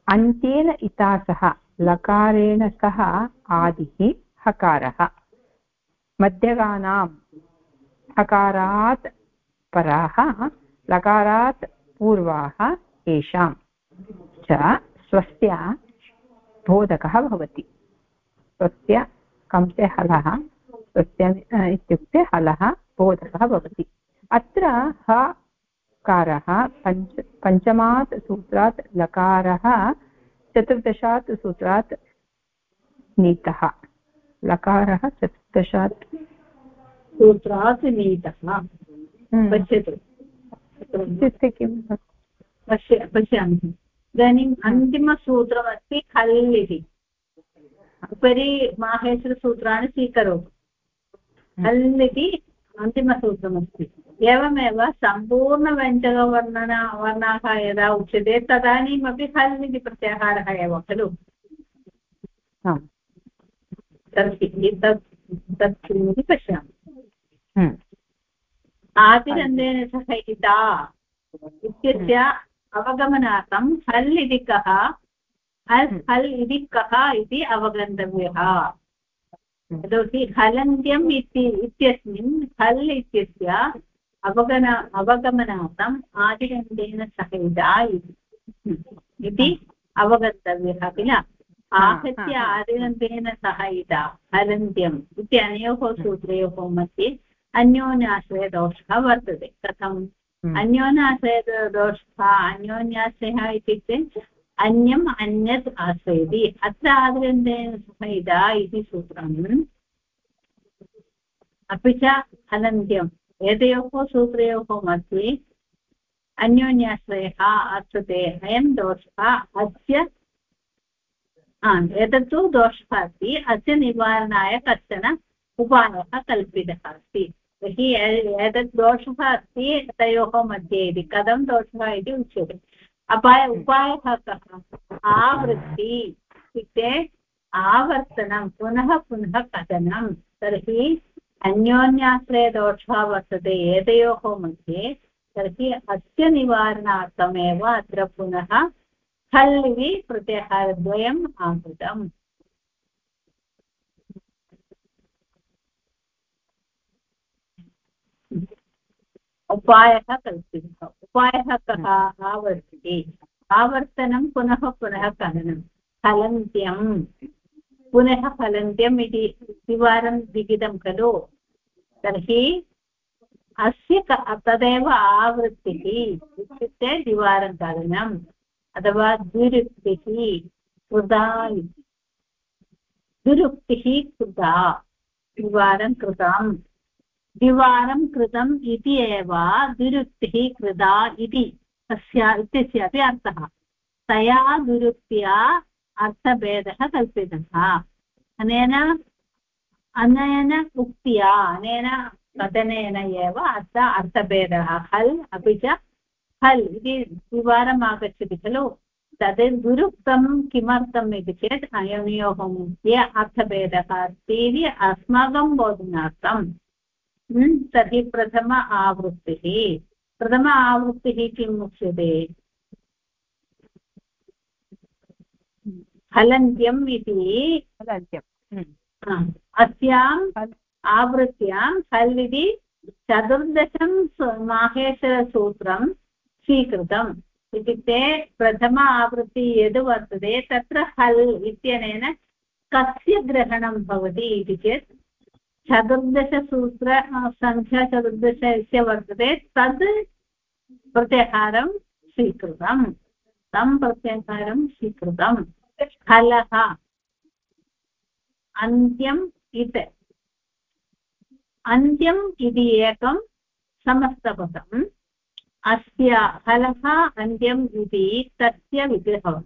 S4: अन्त्येन इतासः लकारेण सह आदिः हकारः। मध्यगानां हकारात् पराः, लकारात् पूर्वाः येषां च स्वस्य बोधकः भवति। स्वस्य कंसे हलः स्वस्य इत्युक्ते हलः बोधकः भवति। अत्र हकारः पञ्च पञ्चमात् सूत्रात् लकारः चतुर्दशात् सूत्रात् नीतः। लकारः चतुर्दशात्
S1: सूत्रात् नीतः।
S4: हम्म।
S1: पश्यतु।
S4: इत्युक्ते किं?
S1: पश्य पश्यामि। इदानीम् अन्तिमसूत्रमस्ति हल् इति उपरि माहेश्वरसूत्राणि स्वीकरोतु। हल् इति अन्तिमसूत्रमस्ति। एवमेव सम्पूर्णव्यञ्जकवर्णना वर्णाः यदा उच्यते तदानीमपि हल् इति प्रत्याहारः एव खलु? तत् तत् तत् किम् इति पश्यामि
S4: हम्म।
S1: सह इदा इत्यस्य अवगमनार्थं हल् इति कः हल् हल् इति कः इति अवगन्तव्यः। यतोहि हलन्त्यम् इति इत्यस्मिन् हल् इत्यस्य अवगन अवगमनार्थम् आदिरन्देन सह इदा इति अवगन्तव्यः किल? आहत्य आदिरन्तेन सह इदा हलन्त्यम् इति अनयोः सूत्रयोः मध्ये अन्योन्याश्रयदोषः वर्तते। कथम्?
S4: हम्म।
S1: अन्योन्याश्रयदोषः अन्योन्याश्रयः इत्युक्ते अन्यम् अन्यत् आश्रयति अत्र आदिरन्तेन सह इदा इति सूत्रम्। अपि च हलन्त्यम्। एतयोः सूत्रयोः मध्ये अन्योन्याश्रयः वर्तते अयं दोषः अस्य एतत्तु दोषः अस्ति। अस्य निवारणाय कश्चन उपायः कल्पितः अस्ति। तर्हि एतत् दोषः अस्ति तयोः मध्ये इति। कथं दोषः इति उच्यते। अपाय उपायः कः आवृत्ति इत्युक्ते आवर्तनं, पुनः पुनः कथनं। तर्हि अन्योन्याश्रयदोषः वर्तते एतयोः मध्ये। तर्हि अस्य निवारणार्थमेव अत्र पुनः हल् इति प्रत्याहारद्वयम् आहूतम् उपायः कल्पितः। उपायः कः आवर्तते आवर्तनं पुनः पुनः कलनं फलन्त्यं। पुनः फलन्त्यम् इति द्विवारं लिखितं खलु। तर्हि अस्य तदेव आवृत्तिः। इत्युक्ते द्विवारं कलनम् अथवा द्विरुक्तिः कृता। द्विरुक्तिः कृता। द्विवारं कृतम्। द्विवारं कृतम् इति एव द्विरुक्तिः कृता इति तस्य इत्यस्यापि अर्थः। तया द्विरुक्त्या अर्थभेदः कल्पितः। अनेन अनेन उक्त्या, अनेन कथनेन एव अत्र अर्थभेदः। हल् अपि च हल् इति द्विवारम् आगच्छति खलु। तद् दुरुक्तं किमर्थम् इति चेत् अयनयोः मध्ये अर्थभेदः अस्ति इति अस्माकं बोधनार्थम्। तर्हि प्रथम आवृत्तिः। प्रथम आवृत्तिः किम् उच्यते हलन्त्यम् इति। हलन्त्यम् अस्याम् आवृत्त्यां हल् इति चतुर्दशं माहेश्वरसूत्रं स्वीकृतम्। इत्युक्ते प्रथम आवृत्ति यद् वर्तते तत्र हल् इत्यनेन कस्य ग्रहणं भवति इति चेत् चतुर्दशसूत्र सङ्ख्या चतुर्दश इत्य वर्तते, तद् प्रत्याहारं स्वीकृतं तं प्रत्याहारं स्वीकृतं फलः, अन्त्यम् इत्। अन्त्यम् इति एकं समस्तपदम्। अस्य फलः, अन्त्यम् इति तस्य विग्रहः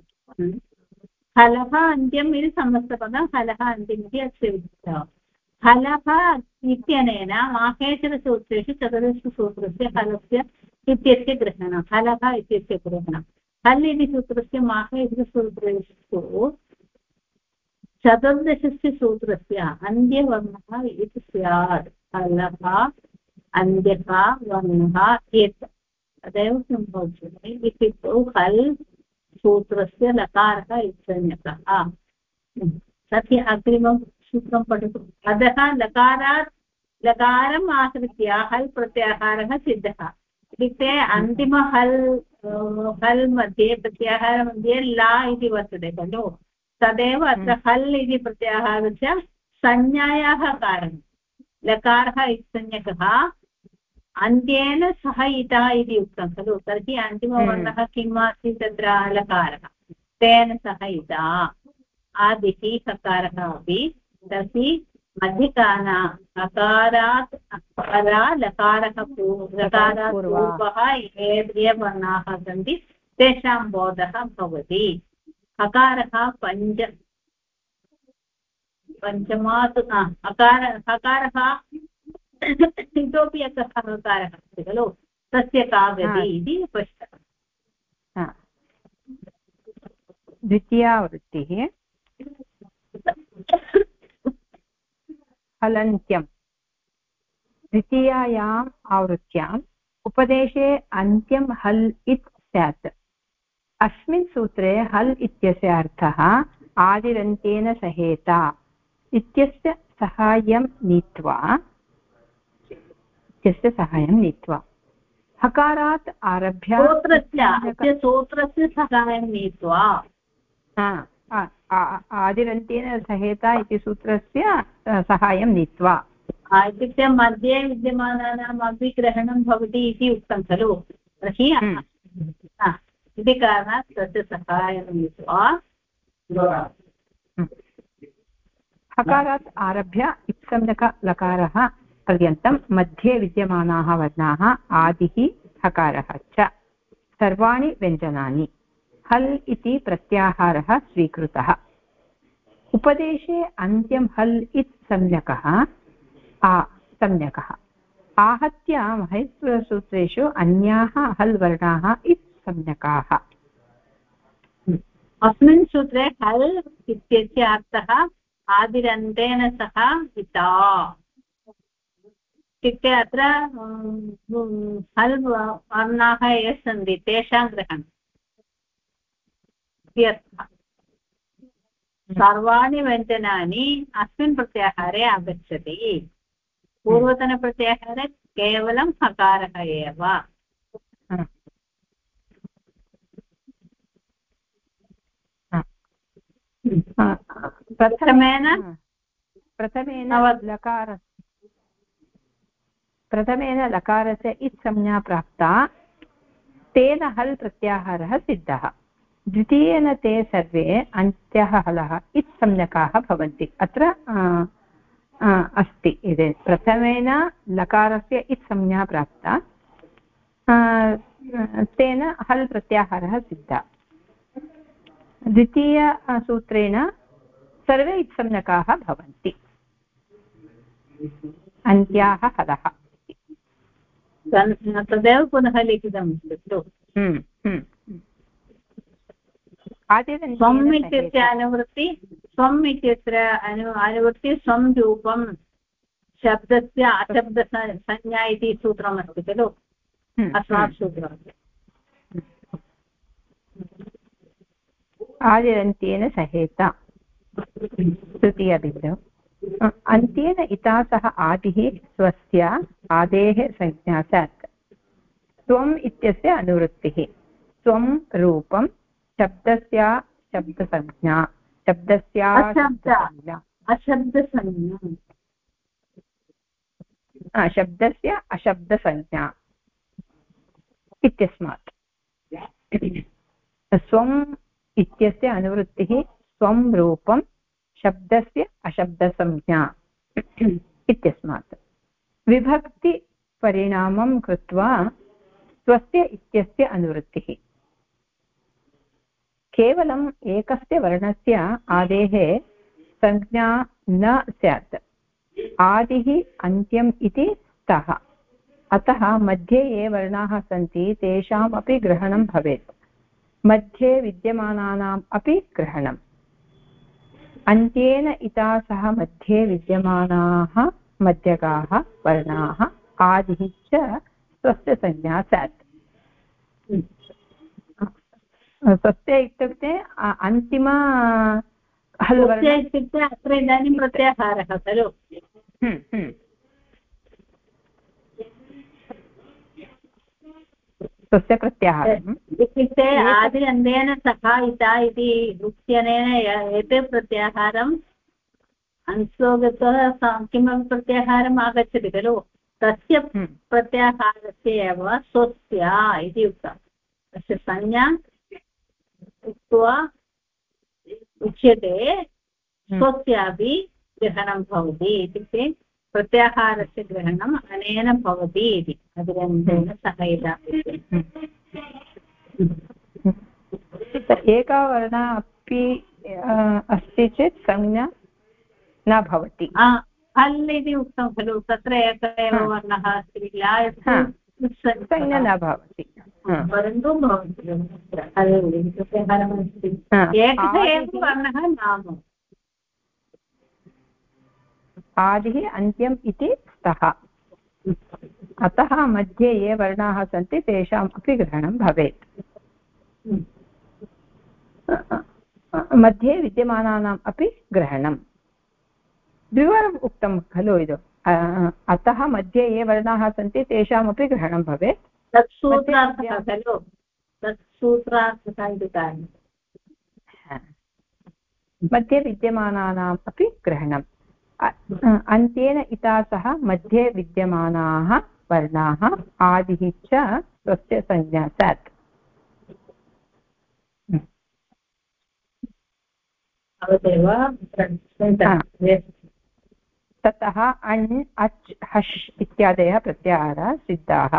S1: फलः, अन्त्यम् इति समस्तपदं फलः, अन्त्यम् इति अस्य विग्रहः फलः इत्यनेन माहेश्वरसूत्रेषु चतुर्दशसूत्रस्य फलस्य इत्यस्य ग्रहणं। फलः इत्यस्य ग्रहणं। हल् इति सूत्रस्य माहेश्वरसूत्रेषु चतुर्दशस्य सूत्रस्य अन्त्यवर्णः इति स्यात्। फलः अन्त्यः वर्णः एत् तदेव सम्भवति इत्युक्तौ हल् सूत्रस्य लकारः इत्यन्यतः। तस्य अग्रिमं सूत्रं पठतु। अतः लकारात् लकारम् आश्रित्य हल् प्रत्याहारः सिद्धः। इत्युक्ते अन्तिम हल् हल् मध्ये प्रत्याहारमध्ये ला इति वर्तते खलु। तदेव अत्र हम्म। हल् इति प्रत्याहारस्य संज्ञायाः कारणं। लकारः इत्संज्ञकः अन्त्येन सह इता इति उक्तं खलु। तर्हि अन्तिमवर्णः हम्म। किम् अस्ति तत्र? लकारः। तेन सह इता। आदिः सकारः अपि। तर्हि मध्यकाना अकारात् लकारः लकारात् पूर्वः। ये ये वर्णाः सन्ति। तेषां बोधः भवति। हकारः पञ्च। पञ्चमात् अकार हकारः इतोपि एकः हकारः अस्ति खलु? तस्य का गति इति पश्यतु
S4: द्वितीयावृत्तिः। हलन्त्यम् द्वितीयायाम् आवृत्त्याम्। उपदेशे अन्त्यं हल् इत् स्यात्। अस्मिन् सूत्रे हल् इत्यस्य अर्थः आदिरन्त्येन सहेता इत्यस्य सहाय्यं नीत्वा इत्यस्य सहायं नीत्वा। हकारात् आरभ्य
S1: सूत्रस्य सहायं नीत्वा।
S4: आदिरन्त्येन सहेता इति सूत्रस्य सहायं नीत्वा।
S1: इत्युक्ते मध्ये विद्यमानानाम् अपि ग्रहणं भवति इति उक्तं खलु? तर्हि
S4: हम्म।
S1: इति कारणात् तस्य सहायं नीत्वा।
S4: हकारात् आरभ्य इत्संज्ञकलकारः पर्यन्तं मध्ये विद्यमानाः वर्णाः आदिः हकारः च। सर्वाणि व्यञ्जनानि। हल् इति प्रत्याहारः स्वीकृतः। उपदेशे अन्त्यं हल् इत् आ, सम्यकः। आहत्य महेश्वरसूत्रेषु अन्याः हल् वर्णाः इत् सम्यकाः।
S1: अस्मिन् सूत्रे हल् इत्यस्य अर्थः आदिरन्तेन सह पिता इत्युक्ते अत्र हल् वर्णाः ये सन्ति, तेषां ग्रहणम् सर्वाणि व्यञ्जनानि अस्मिन् प्रत्याहारे आगच्छति। पूर्वतनप्रत्याहारे केवलं हकारः एव। प्रथमेन?
S4: प्रथमेन लकार प्रथमेन लकारस्य इत् संज्ञा प्राप्ता। तेन हल् प्रत्याहारः सिद्धः। द्वितीयेन ते सर्वे अन्त्यः हलः इत् संज्ञकाः भवन्ति। अत्र अस्ति। इति प्रथमेन लकारस्य इत् संज्ञा प्राप्ता। तेन हल् प्रत्याहारः सिद्धः। द्वितीयसूत्रेण सर्वे इत्संज्ञकाः भवन्ति। अन्त्याः हलः
S1: तदेव पुनः लिखितं खलु।
S4: हम्म, हम्म।
S1: स्वम् इत्यस्य अनुवृत्ति स्वम् इत्यत्र अनु अनुवृत्ति स्वं रूपं शब्दस्य अशब्दसंज्ञा इति सूत्रमस्ति खलु? अस्मात् सूत्रमस्ति।
S4: आदिरन्त्येन सहेता। तृतीयबिन्दु अन्त्येन इता सह आदिः स्वस्य आदेः संज्ञा स्यात् त्वम् इत्यस्य अनुवृत्तिः। त्वं रूपं शब्दस्य शब्दसंज्ञा शब्दस्य शब्दस्य अशब्दसंज्ञा इत्यस्मात्। स्वम् इत्यस्य अनुवृत्तिः स्वं रूपं शब्दस्य अशब्दसंज्ञा इत्यस्मात्। विभक्तिपरिणामं कृत्वा स्वस्य इत्यस्य अनुवृत्तिः। केवलम् एकस्य वर्णस्य आदेः संज्ञा न स्यात्। आदिः अन्त्यम् इति स्तः। अतः मध्ये ये वर्णाः सन्ति तेषामपि ग्रहणं भवेत्। मध्ये विद्यमानानाम् अपि ग्रहणम्। अन्त्येन इता सह मध्ये विद्यमानाः मध्यगाः वर्णाः, आदिः च स्वस्य संज्ञा स्यात्। स्वस्य इत्युक्ते अन्तिम
S1: इत्युक्ते अत्र इदानीं प्रत्याहारः खलु
S4: हम्म, हम्म। स्वस्य प्रत्याहारम्
S1: इत्युक्ते आदि अन्देन सह इता उच्यनेन यत् प्रत्याहारम् अंशो गत्वा किमपि प्रत्याहारम् आगच्छति खलु तस्य
S4: हम्म।
S1: प्रत्याहारस्य एव स्वस्य इति उक्तं तस्य संज्ञा उक्त्वा उच्यते
S4: हम्म।
S1: स्वस्यापि ग्रहणं भवति इत्युक्ते प्रत्याहारस्य ग्रहणम् अनेन भवति इति। अभिरन्धेन सह यदा
S4: एका वर्णा अपि अस्ति चेत् संज्ञा न भवति।
S1: हल् इति उक्तं खलु तत्र एक एव वर्णः अस्ति किल?
S4: संज्ञा न भवति।
S1: परन्तु भवति एकः एव वर्णः नाम
S4: आदिः अन्त्यम् इति स्तः अतः मध्ये ये वर्णाः सन्ति तेषाम् अपि ग्रहणं भवेत् मध्ये विद्यमानानाम् अपि ग्रहणं द्विवारम् उक्तं खलु इदु अतः मध्ये ये वर्णाः सन्ति तेषामपि ग्रहणं भवेत्
S1: तत् सूत्रार्थः खलु? तत् सूत्रार्थः इति कारणं
S4: मध्ये विद्यमानानाम् अपि ग्रहणम्। अन्त्येन इता सह मध्ये विद्यमानाः वर्णाः आदिः च स्वस्य संज्ञा स्यात् ततः अण् अच् हश् इत्यादयः प्रत्याहारः सिद्धाः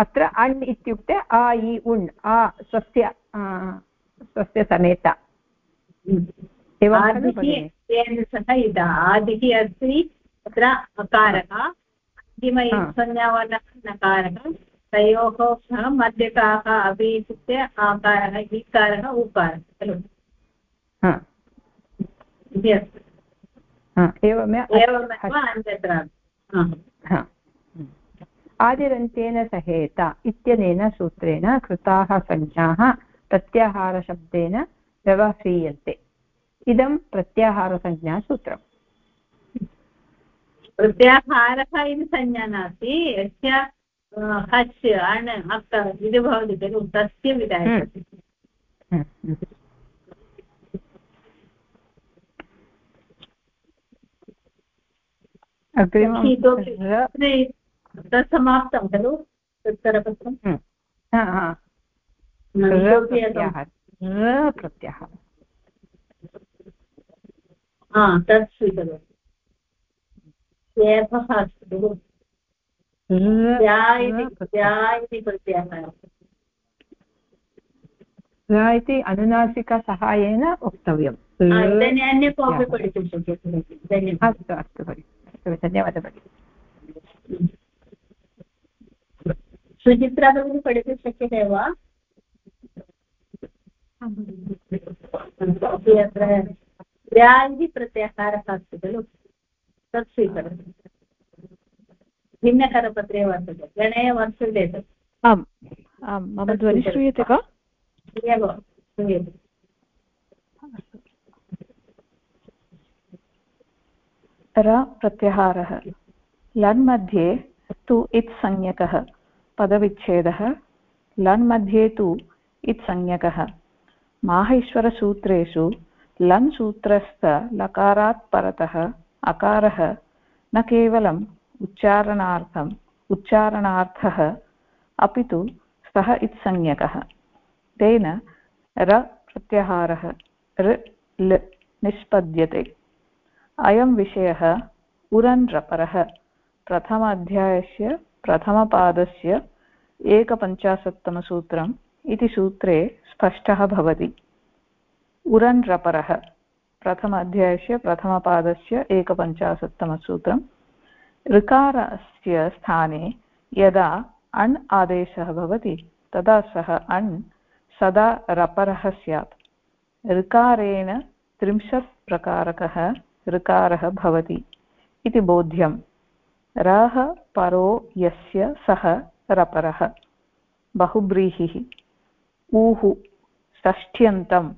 S4: अत्र अण् इत्युक्ते अ इ उण् अ स्वस्य स्वस्य समेत।
S1: एवं आदिः अस्ति तत्र अकारः। अन्तिमसंज्ञावर्णः नकारः तयोः सह मध्यकाः अपि इत्युक्ते आकारः ईकारः उकारः खलु। एवमेव अन्यत्र
S4: आदिरन्तेन सहेत इत्यनेन सूत्रेण कृताः संज्ञाः प्रत्याहारशब्देन व्यवह्रियन्ते। इदं प्रत्याहारसंज्ञासूत्रम्
S1: प्रत्याहारः इति संज्ञा नास्ति। यस्य हच् अण् हक् इति भवति खलु तस्य विधायकः। हम्म। हम्म। तत् समाप्तं खलु उत्तरपत्रं
S4: प्रत्याहार
S1: हा तत् स्वीकरोतु एफः अस्ति खलु. इति
S4: अनुनासिकसहायेन वक्तव्यम्
S1: इदानीम् अन्य कोऽपि पठितुं शक्यते
S4: अस्तु अस्तु भगिनि. धन्यवादः भगिनि.
S1: सुचित्रा भगिनी पठितुं शक्यते वा अत्र व्या इति प्रत्याहारः अस्ति खलु तत् स्वीकरोतु भिन्नकरपत्रे वर्तते गणे वर्तते तत्
S5: आम् आम् मम ध्वनिः श्रूयते वा
S1: एव श्रूयते।
S5: र प्रत्याहारः। लन् मध्ये तु इत् संज्ञकः पदविच्छेदः। लन् मध्ये तु इत् संज्ञकः। माहेश्वरसूत्रेषु लन् सूत्रस्थ लकारात् परतः अकारः न केवलम् उच्चारणार्थम्, उच्चारणार्थः, अपि तु सः इत्संज्ञकः तेन र प्रत्याहारः, ऋ, ल निष्पद्यते। अयं विषयः उरन् रपरः। प्रथम अध्यायस्य प्रथमपादस्य एकपञ्चाशत्तमसूत्रम् इति सूत्रे स्पष्टः भवति। उरन् रपरः प्रथम अध्यायस्य प्रथमपादस्य एकपञ्चाशत्तमसूत्रम् ऋकारस्य स्थाने यदा अण् आदेशः भवति, तदा सः अण् सदा रपरः स्यात्। ऋकारेण त्रिंशत् प्रकारकः ऋकारः भवति इति बोध्यम्। रः परो यस्य सः रपरः। बहुव्रीहिः ऊः षष्ठ्यन्तम्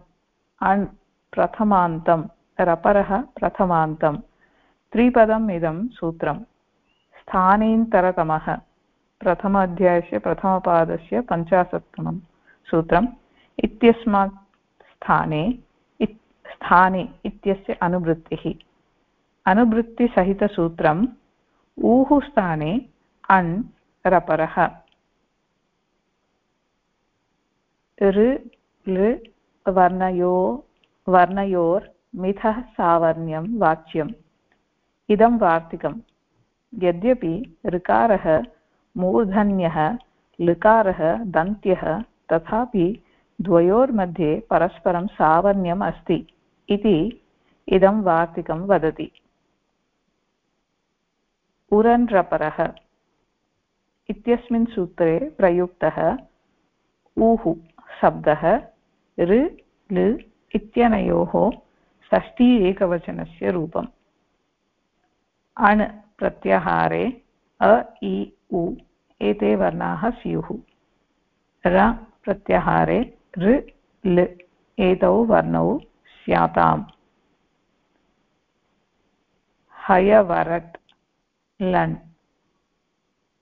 S5: अण्, प्रथमान्तं। रपरः, प्रथमान्तं। त्रिपदम् इदं सूत्रं स्थानीन्तरतमः। प्रथम अध्यायस्य प्रथमपादस्य, पञ्चाशत्तमं सूत्रम्। इत्यस्मात् स्थाने स्थाने इत्यस्य अनुवृत्तिः। अनुवृत्तिसहितसूत्रम् ऊः स्थाने अण् रपरः। ऋ लृ वर्णयो वर्णयोर्मिथः सावर्ण्यं वाच्यम्। इदं वार्तिकम्। यद्यपि ऋकारः मूर्धन्यः, लृकारः दन्त्यः, तथापि द्वयोर्मध्ये परस्परं सावर्ण्यम् अस्ति इति इदं वार्तिकं वदति। उरन्रपरः इत्यस्मिन् सूत्रे प्रयुक्तः ऊः शब्दः ऋ, लृ इत्यनयोः षष्ठी एकवचनस्य रूपम्। अण् प्रत्याहारे अ, इ, उ एते वर्णाः स्युः। र प्रत्याहारे ऋ, ल एतौ वर्णौ स्याताम्। हयवरट् लण्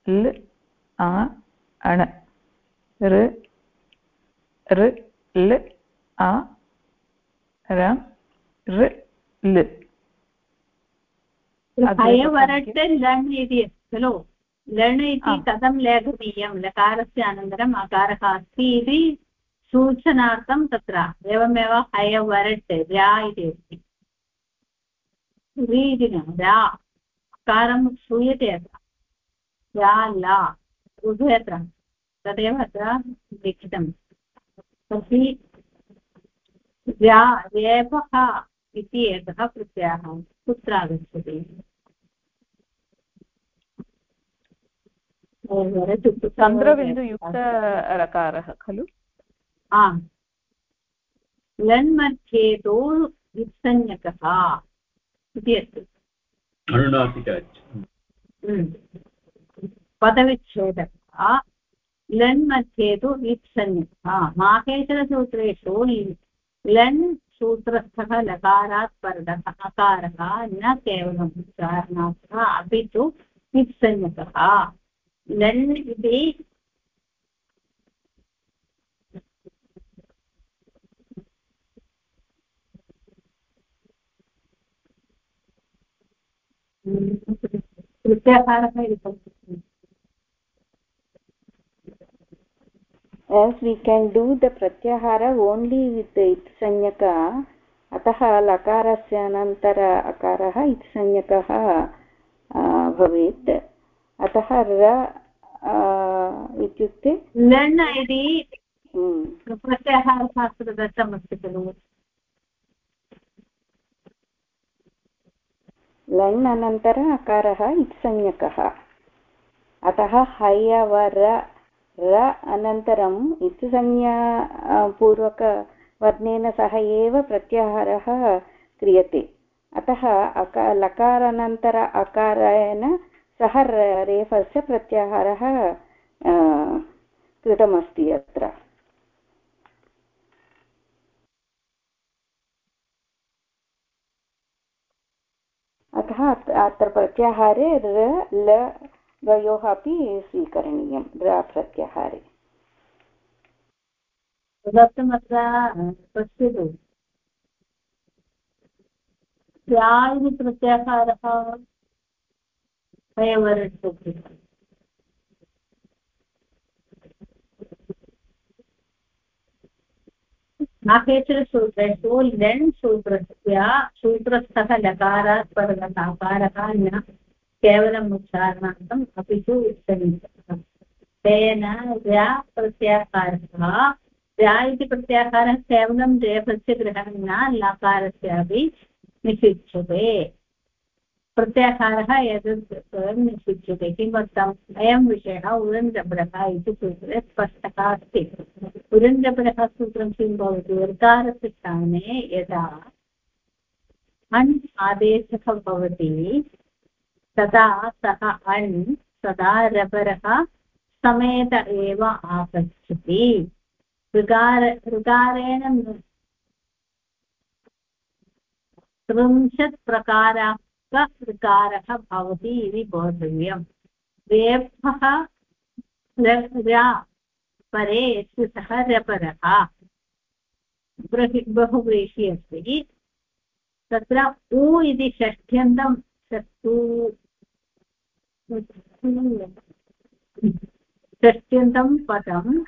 S5: ल अण ऋ ऋ ल अ र ऋ ल
S1: हयवरट् लण् इति खलु लण् इति कथं लेखनीयं लकारस्य अनन्तरम् अकारः अस्ति इति सूचनार्थं तत्र एवमेव हयवरट् रा इति अस्ति रि इति न रा अकारं श्रूयते अत्र। रा ला उभयत्र तदेव अत्र लिखितं तर्हि रा रेपः इति एकः प्रत्ययः कुत्र आगच्छति
S5: चन्द्रबिन्दुयुक्तरकारः खलु?
S1: आम्। लन् मध्ये तु वित्संज्ञकः इति अस्ति। हम्म। पदविच्छेद लण् मध्ये तु इत्सन् माहेश्वरसूत्रेषु लण् सूत्रस्थः लकारात् परतः अकारः न केवलम् उच्चारणार्थः अपि तु वित्संज्ञकः लण् इति प्रत्याहारः इति
S2: as we can do the pratyahara only with the अतः लकारस्य अनन्तर अकारः इत्संज्ञकः भवेत् अतः र इत्युक्ते
S1: लण् इति खलु
S2: लण् अनन्तर अकारः इत्संज्ञकः। अतः हयवर र अनन्तरम् इत्संज्ञा पूर्वकवर्णेन सह एव प्रत्याहारः क्रियते। अतः अका, लकारानन्तर अकारेण सः रेफस्य प्रत्याहारः कृतमस्ति अत्र अतः अत्र प्रत्याहारे र ल द्वयोः अपि स्वीकरणीयं। र प्रत्याहारे।
S1: तदर्थमत्र पश्यतु। इति प्रत्याहारः वयवरट् नाकेचनसूत्रेषु लेण् सूत्रस्य सूत्रस्थः लकारात् परतः न केवलम् उच्चारणार्थम् अपि तु उच्चनीयः तेन व्या प्रत्याहारः व्या इति प्रत्याहारः केवलं रेफस्य ग्रहणं न लकारस्यापि निषिध्यते प्रत्याहारः एतत् स्वयं निषिध्यते किमर्थम् अयं विषयः उरञ्जबरः इति सूत्रे स्पष्टः अस्ति। उरञ्जबरः सूत्रं किं भवति? वर्गारस्य स्थाने यदा अण् आदेशः भवति, तदा सः अण् सदा रबरः समेत एव आगच्छति ऋकार ऋकारेण त्रिंशत् प्रकाराः ऋकारः भवति इति बोधव्यं रेफः परे यस्य सः रपरः बहुव्रीषि अस्ति। तत्र उ इति षष्ठ्यन्तं षष्ठ्यन्तं पदम्।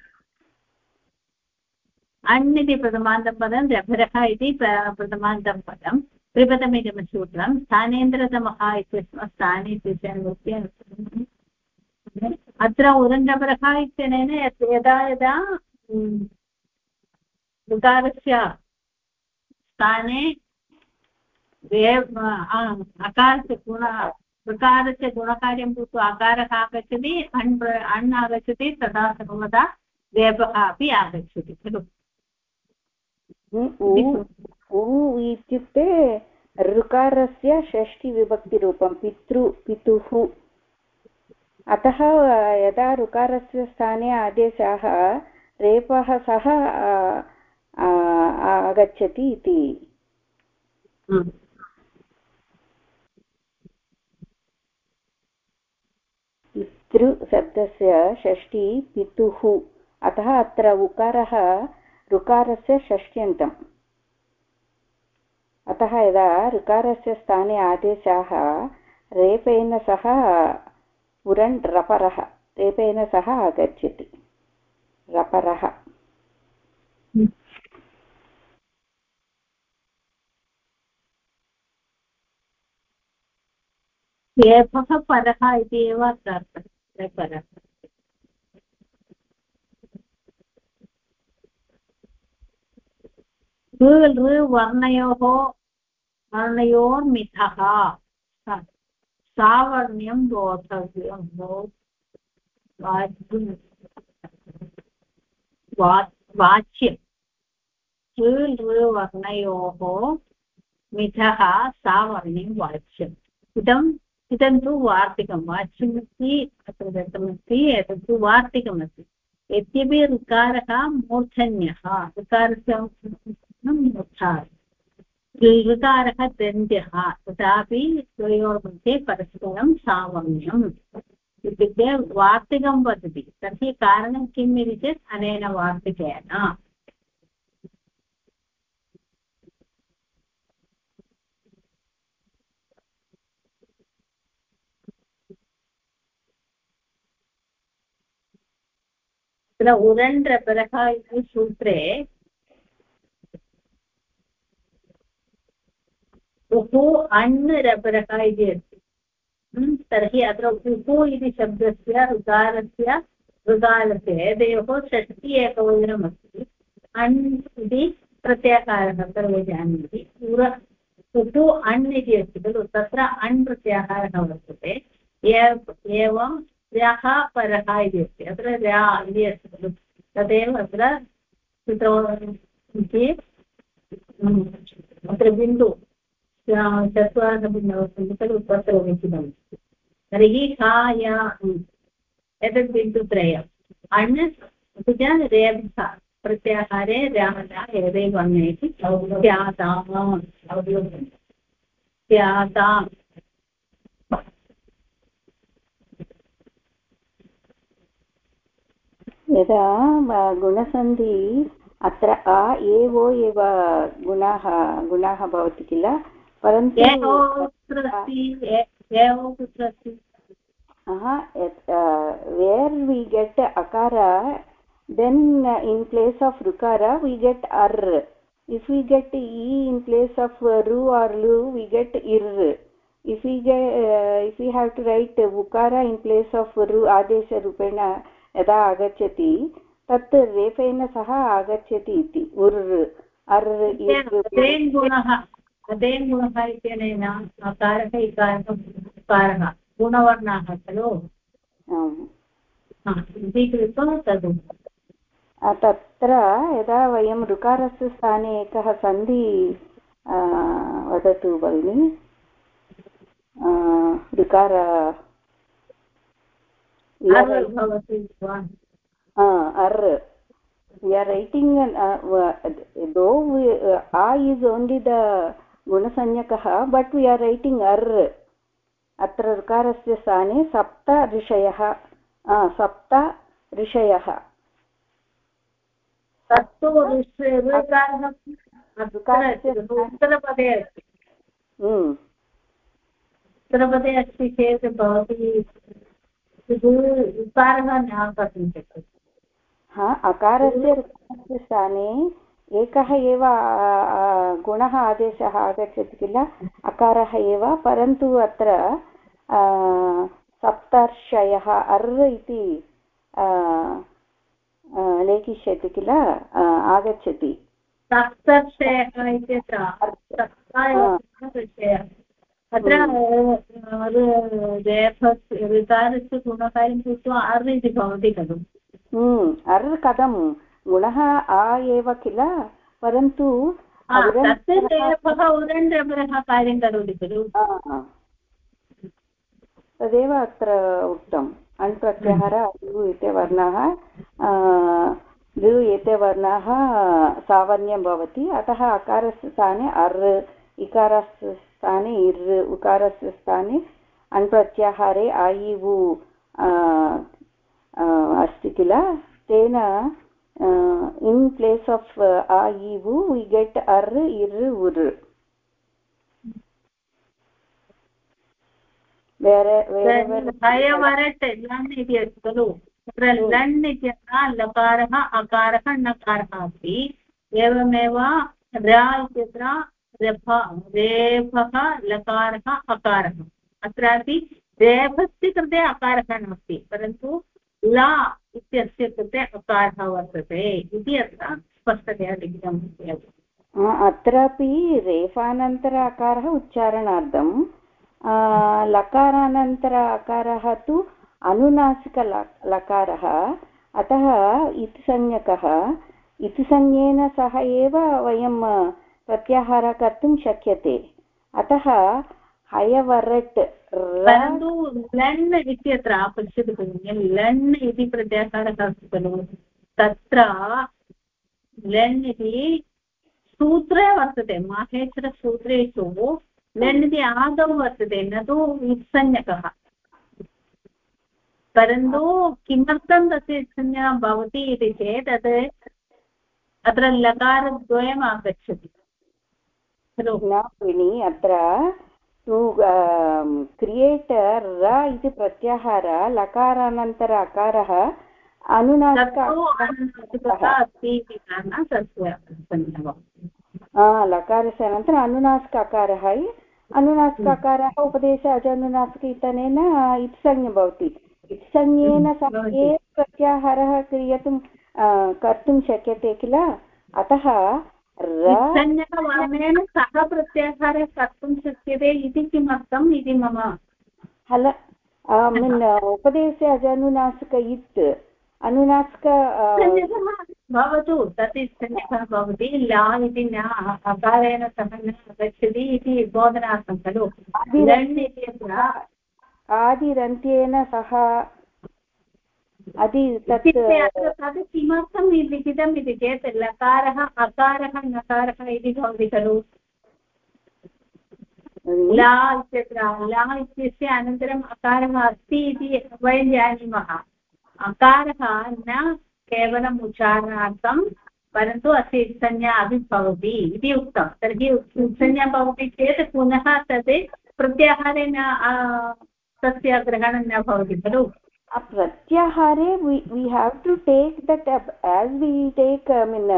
S1: अण् इति प्रथमान्तं पदं रभरः इति प्रथमान्तं पदं त्रिपदमिदमसूत्रं स्थानेन्द्रतमः इत्यस्मात् स्थाने इत्यस्य अत्र उदण्डपरः इत्यनेन यदा यदा ऋकारस्य स्थाने अकारस्य गुण ऋकारस्य गुणकार्यं भूत्वा अकारः आगच्छति, अण् अण् आगच्छति, तदा सर्वदा वेपः अपि आगच्छति, खलु?
S2: इत्युक्ते ऋकारस्य षष्टिविभक्तिरूपं पितृ पितुः। अतः यदा ऋकारस्य स्थाने आदेशः रेपः सह आगच्छति इति। पितृशब्दस्य षष्ठी पितुः। अतः अत्र उकारः ऋकारस्य षष्ट्यन्तम्। अतः यदा ऋकारस्य स्थाने आदेशाः, रेपेन सह उरण् रपरः रेपेन सह आगच्छति। रपरः।
S1: लेपः परः इति एव अत्र परः ऋ वर्णयोः वर्णयोर्मिथः सावर्ण्यं बोधव्यं वाच्यं ऋ वर्णयोः मिथः सावर्ण्यं वाच्यम् इदम् इदं तु वार्तिकं वाच्यमस्ति अत्र दत्तमस्ति एतत् तु वार्तिकमस्ति यद्यपि ऋकारः मूर्धन्यः ऋकारस्य ऋकारः दन्त्यः तथापि द्वयोर्मध्ये परस्परं सामम्यम् इत्युक्ते वार्तिकं वदति, तर्हि कारणं किम् इति चेत् अनेन वार्तिकेन। तत्र इति सूत्रे उः अण् रपरः इति अस्ति तर्हि अत्र उः इति शब्दस्य ऋकारस्य ऋकालस्य एतयोः षष्टि एकवचनमस्ति। अण् इति प्रत्याहारः, सर्वे जानन्ति उर उः अण् इति अस्ति खलु। तत्र अण् प्रत्याहारः वर्तते। एवं रः, परः इति अस्ति। अत्र रा इति अस्ति खलु। तदेव अत्र कृतवती अत्र बिन्दु। चत्वारः बिन्दवः सन्ति खलु तत्र लिखितमस्ति तर्हि का या एतत् बिन्दुत्रयम् अण् अपि रेभः प्रत्याहारे रामः एतैव अन्येति स्याताम् स्याताम्
S2: यदा गुणसन्धि अत्र आ एव गुणाः गुणाः भवति किल? परन्तु वेर् वि गेट् अकार देन् इन् प्लेस् आफ् ऋकार वि गेट् अर् if we get e in place of ru or lu we get ir if we get uh, if we have to write ukara in place of ru adesha rupena यदा आगच्छति तत् रेफेन सह आगच्छति इति उर् अर्
S1: गुणः अदेन् गुणः इत्यनेन कारः इकारः गुणवर्णाः खलु इति कृत्वा तद्
S2: तत्र यदा वयं ऋकारस्य स्थाने एकः सन्धि वदतु भगिनि ऋकार ar we are writing uh, though we, uh, a is only the गुणसंज्ञकः बट् वी आर् रैटिङ्ग् अर् अत्र ऋकारस्य स्थाने सप्त ऋषयः सप्त ऋषयः
S1: उत्तरपदे अस्ति उत्तरपदे अस्ति चेत् भवती उकारः न कर्तुं शक्यते
S2: हा अकारस्य स्थाने एकः एव गुणः आदेशः आगच्छति किल? अकारः एव परन्तु अत्र सप्तर्षयः अर् इति लेखिष्यति किल? आगच्छति।
S1: सप्तर्षयः इत्यत्र अत्र ऋकारस्य गुणकार्यं कृत्वा अर् इति भवति खलु।
S2: अर् कथं गुणः आ एव किल? परन्तु
S1: कार्यं करोति खलु?
S2: तदेव अत्र उक्तम्। अण् प्रत्याहार लु इति वर्णः लु एते वर्णाः सावर्ण्यं भवति। अतः अकारस्य स्थाने अर् इकारस्य स्थाने इर् उकारस्य स्थाने अण् प्रत्याहारे ऐ उ अस्ति किल? तेन आफ् आ इ वु वि गेट् अर् इर् उर्
S1: हयवरट् लण् इति अस्ति खलु तत्र लण् इत्यत्र लकारः अकारः णकारः अस्ति एवमेव र इत्यत्र रेफ रेफः लकारः अकारः अत्रापि रेफस्य कृते अकारः नास्ति परन्तु ला इत्यस्य कृते अकारः वर्तते इति अत्र स्पष्टतया लिखितम्
S2: अत्रापि रेफानन्तर अकारः उच्चारणार्थं लकारानन्तर अकारः तु अनुनासिक लकारः अतः इत्संज्ञकः, इत्संज्ञेन सह एव वयं प्रत्याहारः कर्तुं शक्यते। अतः हयवरट्
S1: परन्तु लण् इत्यत्र पश्यतु भगिनि लण् इति प्रत्याहारः अस्ति खलु। तत्र लण् इति सूत्रे वर्तते माहेश्वरसूत्रेषु लण् इति आदौ वर्तते न तु वित्संज्ञकः परन्तु किमर्थं तस्य संज्ञा भवति इति चेत् तत् अत्र लकारद्वयम् आगच्छति।
S2: खलु। अत्र टु क्रियेट् र इति प्रत्याहार लकारानन्तर अकारः लकारस्य अनन्तरम् अनुनासिक अकारः अनुनासिक अकारः उपदेश अजनुनासिक इत्यनेन इत्संज्ञ भवति इत्संज्ञेन सह एव प्रत्याहारः क्रियतुं कर्तुं शक्यते किल अतः
S1: संज्ञकवर्णेन सह प्रत्याहारः कर्तुं शक्यते इति किमर्थम् इति मम
S2: हल मीन् उपदेशे अजनुनासिक इत्। अनुनासिक
S1: भवतु तत् संज्ञकः भवति ला इति न अकारेण सह न आगच्छति इति बोधनार्थं खलु।
S2: आदिरन्त्येन सह अति
S1: तत् तद् किमर्थं लिखितम् इति चेत् लकारः अकारः नकारः इति भवति खलु। ला इत्यत्र ला इत्यस्य अनन्तरम् अकारः अस्ति इति वयं जानीमः। अकारः न केवलम् उच्चारणार्थं परन्तु अस्य संज्ञा अपि भवति इति उक्तं। तर्हि संज्ञा भवति चेत् पुनः तत् प्रत्याहारेण तस्य ग्रहणं न भवति खलु।
S2: Pratyahare we we have to take that as we take i mean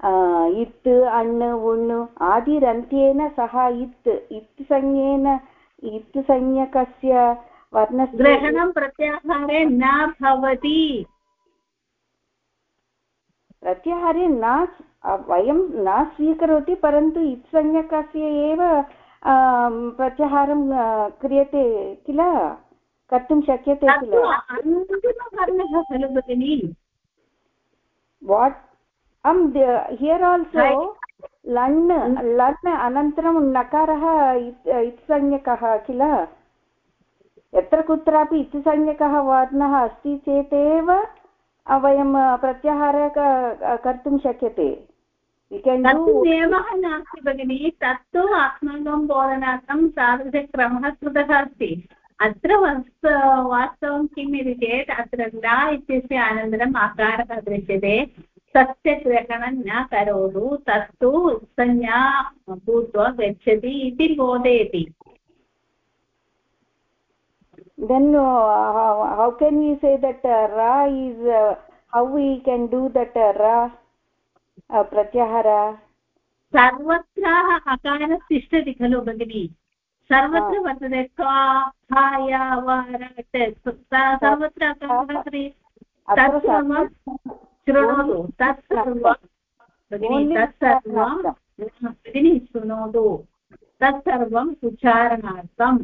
S2: इत् अण् उण् आदिरन्त्येन सह इत् इत् संज्ञेन इत् संज्ञकस्य वर्णस्य
S1: ग्रहणं प्रत्याहारे न भवति।
S2: प्रत्याहारे न वयं न स्वीकरोति परन्तु इत्संज्ञकस्य एव प्रत्याहारं क्रियते किल? कर्तुं शक्यते किल?
S1: अन्तिमवर्णः खलु भगिनि
S2: वाट् अं हियर् आल्सो लण् लण् अनन्तरं नकारः इत्संज्ञकः किल? यत्र कुत्रापि इत्संज्ञकः वर्णः अस्ति चेदेव वयं प्रत्याहार कर्तुं शक्यते।
S1: नियमः नास्ति भगिनि तत्तु अस्माकं बोधनार्थं तादृशक्रमः कृतः अस्ति। अत्र वास्तवं किम् इति चेत् अत्र ला इत्यस्य अनन्तरम् आकारः दृश्यते। तस्य ग्रहणं न करोतु तत्तु संज्ञा भूत्वा गच्छति इति बोधयति।
S2: Then uh, how can we say that uh, ra is uh, how we can do that uh, ra uh, pratyahara?
S1: सर्वत्र अकारः तिष्ठति खलु भगिनी। सर्वत्र वर्तते. का हाय सर्वत्र तत्सर्वं शृणोतु. तत्सर्वं भगिनि तत्सर्वं भगिनि शृणोतु. तत्सर्वम् उच्चारणार्थं.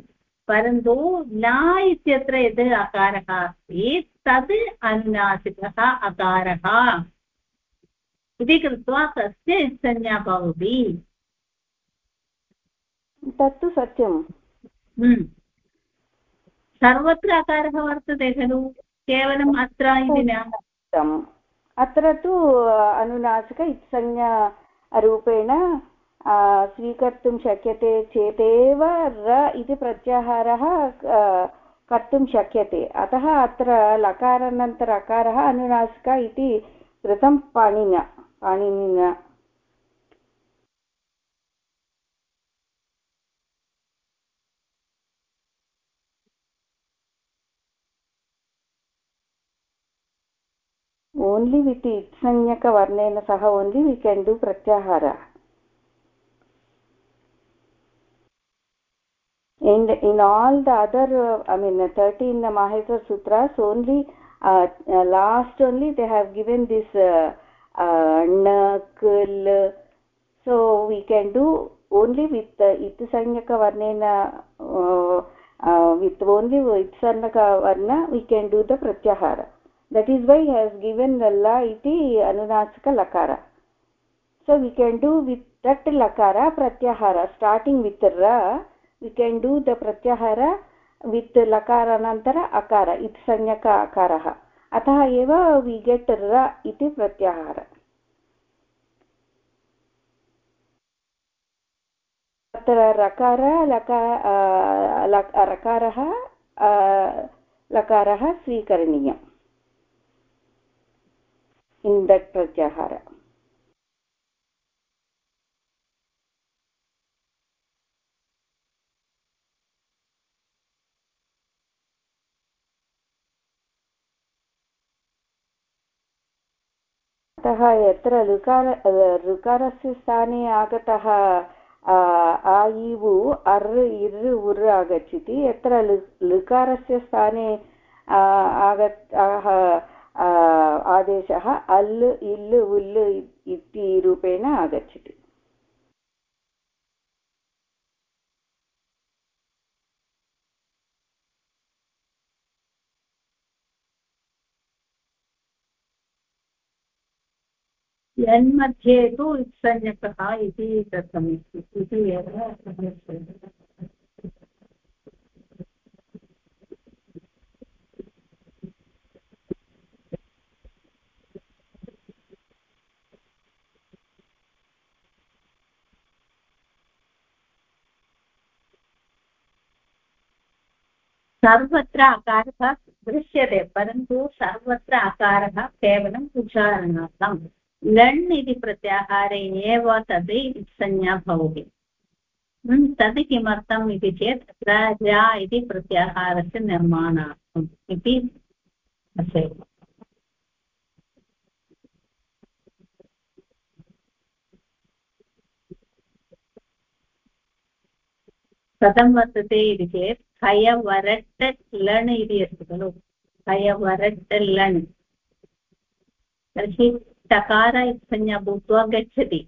S1: परन्तु न इत्यत्र यद् अकारः अस्ति तद् अनुनासिकः अकारः. इति कृत्वा तस्य संज्ञा भवति.
S2: तत्तु सत्यम्
S1: हम्म। सर्वत्र अकारः वर्तते खलु? केवलम् अत्र इति न?
S2: अत्र तु अनुनासिक इत्संज्ञारूपेण स्वीकर्तुं शक्यते चेदेव र इति प्रत्याहारः कर्तुं शक्यते। अतः अत्र लकारानन्तर अकारः अनुनासिक इति कृतं पाणिना पाणिनिना do pratyahara and in all the other uh, i mean 13 maheshwar sutras only uh, uh, last only they have given this uh, uh, nakul so we can do only with uh, itsanyaka varnena uh, uh, with only itsanyaka varna we can do the pratyahara that is why he has given la iti anunasika lakara so we can do with that lakara pratyahara starting with ra we can do the pratyahara with lakara lakaranantara akara it sanyaka akarah अतः एव वि get र इति प्रत्याहार तत्र रकार लकार रकारः लकारः स्वीकरणीयम् in that pratyahara अतः यत्र ऋकार ऋकारस्य स्थाने आगतः, आ इ उ अर्, इर्, उर् आगच्छति, यत्र लृकारस्य स्थाने आगत् आदेशः अल् इल् उल् इति रूपेण आगच्छति
S1: यन्मध्ये तु इत्संज्ञकः इति दत्तमस्ति इति एव सर्वत्र अकारः दृश्यते, परन्तु सर्वत्र अकारः केवलम् उच्चारणार्थं। लण् इति प्रत्याहारे एव तद् संज्ञा भवति। तद् किमर्थम् इति चेत् तत्र रा इति प्रत्याहारस्य निर्माणार्थम् इति अस्ति कथं वर्तते इति चेत् हयवरट् लण् इति अस्ति खलु हयवरट् लण् तर्हि टकार संज्ञा भूत्वा गच्छति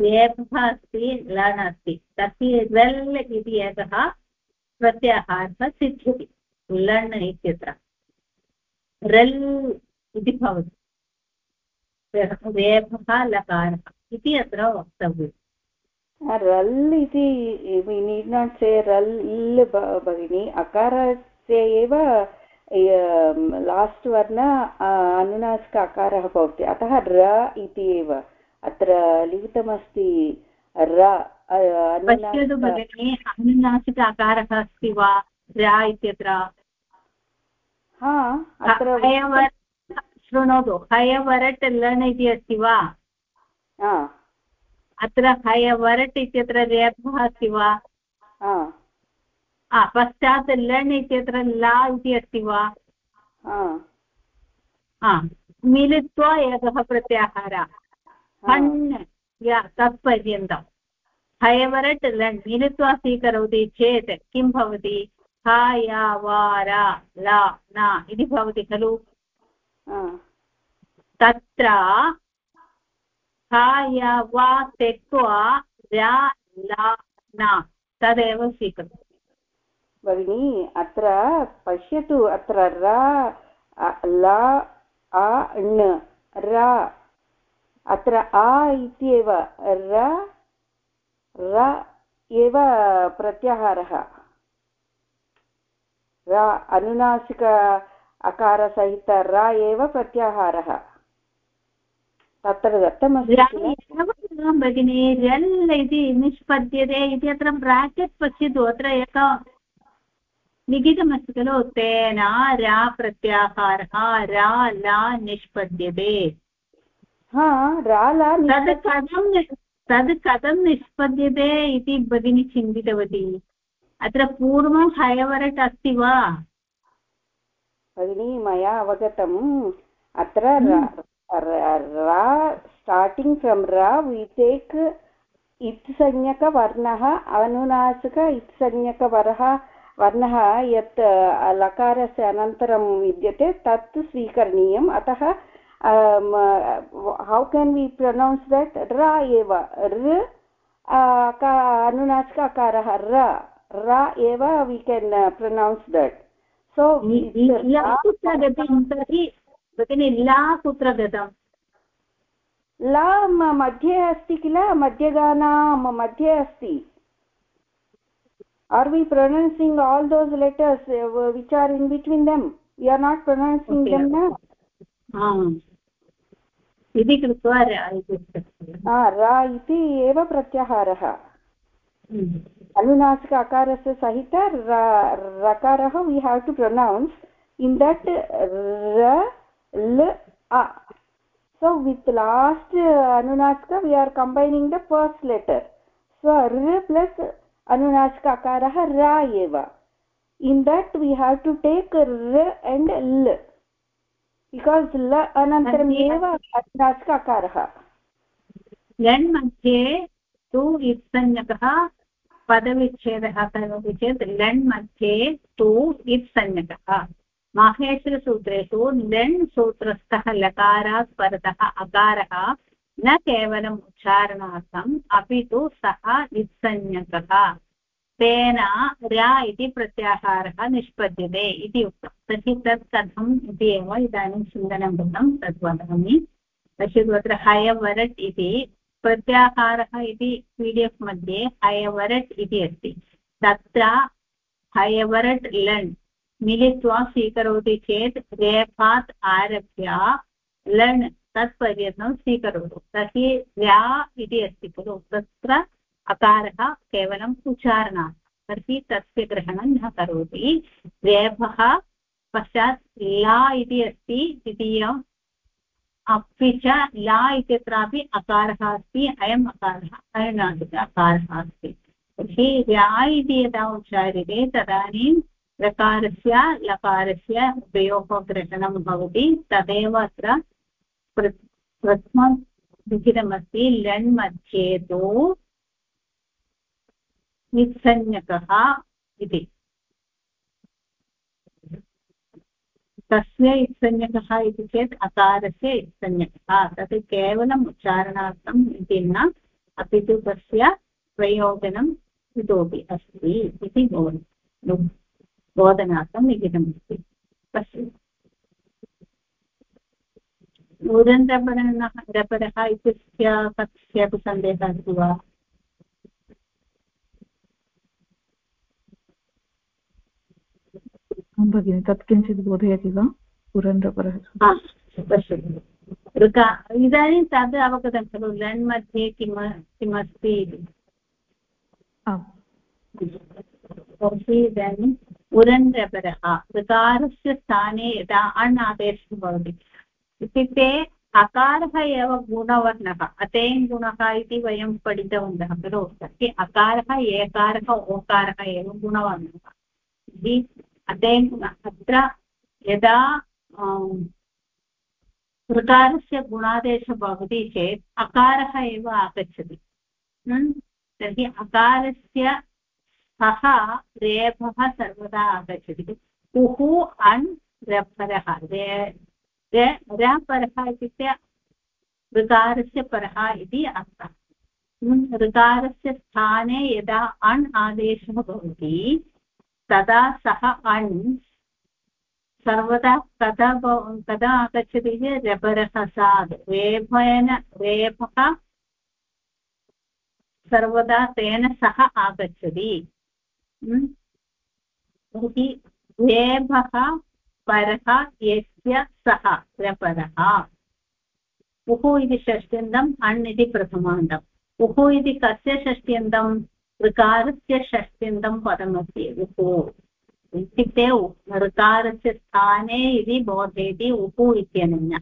S1: एकः अस्ति लण् अस्ति तर्हि इति एकः प्रत्याहारः सिद्ध्यति लण् इत्यत्र रल् इति भवति लकारः इति अत्र वक्तव्यम्
S2: रल् इति वि नीड् नाट् से रल् भगिनि अकारस्य एव लास्ट् वर्ण अनुनासिक अकारः भवति अतः र इति एव अत्र लिखितमस्ति र
S1: पश्यतु भगिनि अनुनासिक अकारः अस्ति वा र इत्यत्र शृणोतु हयवरट् लण् इति अस्ति वा अत्र हय वरट् इत्यत्र रेफः अस्ति वा? पश्चात् लण् इत्यत्र ला इति अस्ति वा? मिलित्वा एकः प्रत्याहारः। हण् तत्पर्यन्तं। हयवरट् लण् मिलित्वा स्वीकरोति चेत् किं भवति? ह या वा रा ला न इति भवति खलु। तत्र या वा त्यक्त्वा रा ला न। तदेव स्वीकरोतु
S2: भगिनी, अत्र पश्यतु, अत्र रा ला, अ, ण, रा। अत्र आ इत्येव र र एव प्रत्याहारः। र अनुनासिक अकारसहित र एव प्रत्याहारः। तत्र दत्तमस्ति
S1: भगिनी रल् इति निष्पद्यते इति अत्र ब्राकेट् पश्यतु अत्र एक लिखितमस्ति खलु तेन रा प्रत्याहारः रा ला निष्पद्यते। तद् कथं तद् कथं निष्पद्यते इति भगिनी चिन्तितवती। अत्र पूर्वं हयवरट् अस्ति वा?
S2: भगिनी मया अवगतम् अत्र हम्म। Ra starting from ra we take इत्संज्ञकवर्णः अनुनासिक इत्संज्ञकवरः वर्णः यत् लकारस्य अनन्तरं विद्यते तत् स्वीकरणीयम् अतः हौ केन् वि प्रनौन्स् दट् र एव ऋ अनुनासिक अकारः र र एव वि केन् प्रनौन्स् दट् सो
S1: भगिनि ला कुत्र गतम्?
S2: ला मध्ये अस्ति किल? मध्यगाना मध्ये अस्ति। Are we pronouncing all those letters which are in between them we are not pronouncing them न
S1: इति कृत्वा
S2: रा इति एव प्रत्याहारः। अनुनासिक अकारस्य सहित रकारः we have to pronounce in that raw l a so with last uh, anunaska we are combining the first letter so r plus anunaska akarah ra eva in that we have to take r and l because l anantaram eva anunaska akarah
S1: लण् मध्ये तु इत्संज्ञकः पदविच्छेदः करोति चेत् लण् मध्ये तु इत्संज्ञकः माहेश्वरसूत्रेषु लण् सूत्रस्थः लकारात् परतः अकारः, न केवलम् उच्चारणार्थम्, अपि तु सः निस्संज्ञकः तेन रा इति प्रत्याहारः निष्पद्यते इति उक्तं। तर्हि तत् कथम् इति एव इदानीं चिन्तनं कृतं, तद् वदामि। पश्यतु अत्र हयवरट् इति, प्रत्याहारः इति पी डि एफ् मध्ये हयवरट् इति अस्ति। तत्र हयवरट् लण् मिलित्वा स्वीकरोति चेत् रेफात् आरभ्य लण् तत्पर्यन्तं स्वीकरोतु। तर्हि ल्या इति अस्ति खलु। तत्र अकारः केवलम् उच्चारणात् तर्हि तस्य ग्रहणं न करोति। रेफः पश्चात् ला इति अस्ति। द्वितीयम् अपि च ला इत्यत्रापि अकारः अस्ति। अयम् अकारः अयनादिक अकारः अस्ति। तर्हि ल्या इति यदा उच्चार्यते तदानीं रकारस्य लकारस्य उभयोः ग्रहणं भवति, तदेव अत्र प्रथमं लिखितमस्ति लण् मध्ये तु नित्संज्ञकः इति। तस्य इत्संज्ञकः इति चेत् अकारस्य इत्संज्ञकः तत् केवलम् उच्चारणार्थम् इति न, अपि तु तस्य प्रयोजनम् इतोपि अस्ति इति भवति बोधनार्थं लिखितमस्ति पश्यतु उदन्तपठनः रपरः इत्यस्य कस्यापि सन्देहः अस्ति वा?
S5: भगिनि तत् किञ्चित् बोधयति वा? पुरन्दरपरः
S1: पश्यतु। ऋका इदानीं तद् अवगतं खलु? लण् मध्ये किम किमस्ति इति? इदानीं उरन्रपरः ऋकारस्य स्थाने यदा अण् आदेशः भवति, इत्युक्ते अकारः एव गुणवर्णः, अतेन् गुणः इति वयं पठितवन्तः, खलु? तर्हि अकारः, एकारः, ओकारः एव गुणवर्णः। इति अतेन् अत्र यदा ऋकारस्य गुणादेशः भवति चेत् अकारः एव आगच्छति। तर्हि अकारस्य सः रेफः सर्वदा आगच्छति। कुः अण् रपरः रपरः इत्युक्ते ऋकारस्य परः इति अर्थः। ऋकारस्य स्थाने यदा अण् आदेशः भवति, तदा सः अण् सर्वदा कदा कदा आगच्छति चेत् रबरः रेफेन रेफः सर्वदा तेन सह आगच्छति। तर्हि रेफः परः, यस्य, सः रपरः उः इति षष्ट्यन्तम् अण् इति प्रथमान्तम् उः इति कस्य षष्ट्यन्तम् ऋकारस्य षष्ट्यन्तं पदमस्ति उः इत्युक्ते ऋकारस्य स्थाने इति बोधयति उः इत्यनेन।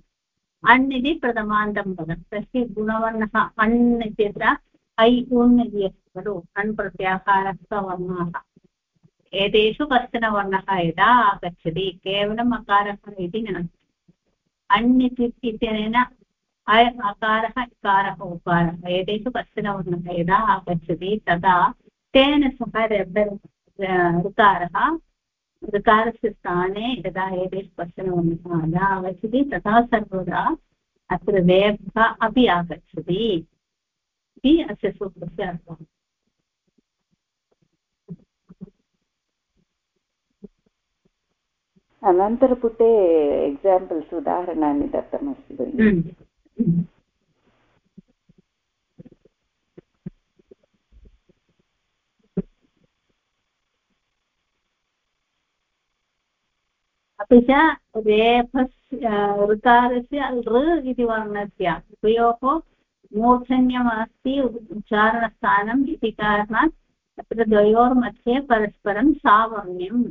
S1: अण् इति प्रथमान्तं पदं। तस्य गुणवर्णः अण् इत्यत्र ऐ उण् इति अस्ति खलु। अण् प्रत्याहारः एतेषु कश्चन वर्णः यदा आगच्छति, केवलम् अकारः इति नास्ति अण् इत्यनेन अय अकारः इकारः उकारः, एतेषु कश्चन वर्णः यदा आगच्छति, तदा तेन सह ऋकारः, ऋकारस्य स्थाने यदा एतेषु कश्चन वर्णः यदा आगच्छति, तदा सर्वदा अत्र वेभः अपि आगच्छति इति अस्य सूत्रस्य अर्थः।
S2: अनन्तरपुटे एक्साम्पल्स् उदाहरणानि दत्तमस्ति भगिनि
S1: अपि च रेफस्य ऋकारस्य ऋ इति वर्णस्य द्वयोः मूर्धन्यमस्ति उच्चारणस्थानम् इति कारणात् तत्र द्वयोर्मध्ये परस्परं सावर्ण्यं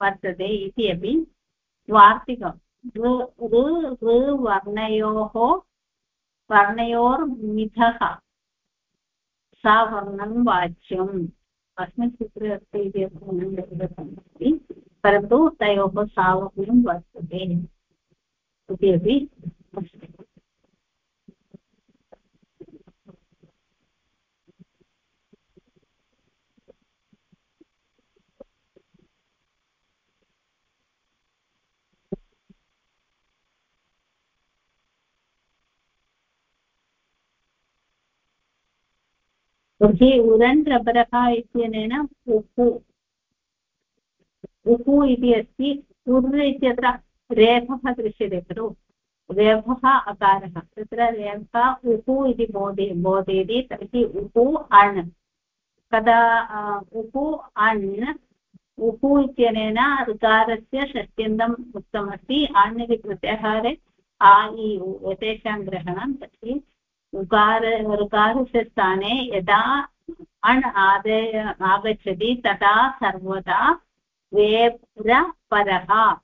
S1: वर्तते इति अपि वार्तिकं ऋ वर्णयोः वर्णयोर्मिथः सावर्णं वाच्यम् अस्मिन् सूत्रे अस्ति इति अस्ति परन्तु तयोः वर्तते इति अपि अस्ति तर्हि उदन् रबरः इत्यनेन उः उः इति अस्ति। उर् इत्यत्र रेफः दृश्यते खलु। रेफः अकारः। तत्र रेफः उः इति बोधे बोधयति तर्हि उः अण्। कदा उः अण् उः इत्यनेन ऋकारस्य षष्ट्यन्तम् उक्तमस्ति। अण् इति प्रत्याहारे आ, इ एतेषां ग्रहणं तर्हि उकार ऋकारस्य स्थाने यदा अण् आदय, आगच्छति तदा सर्वदा वेप्र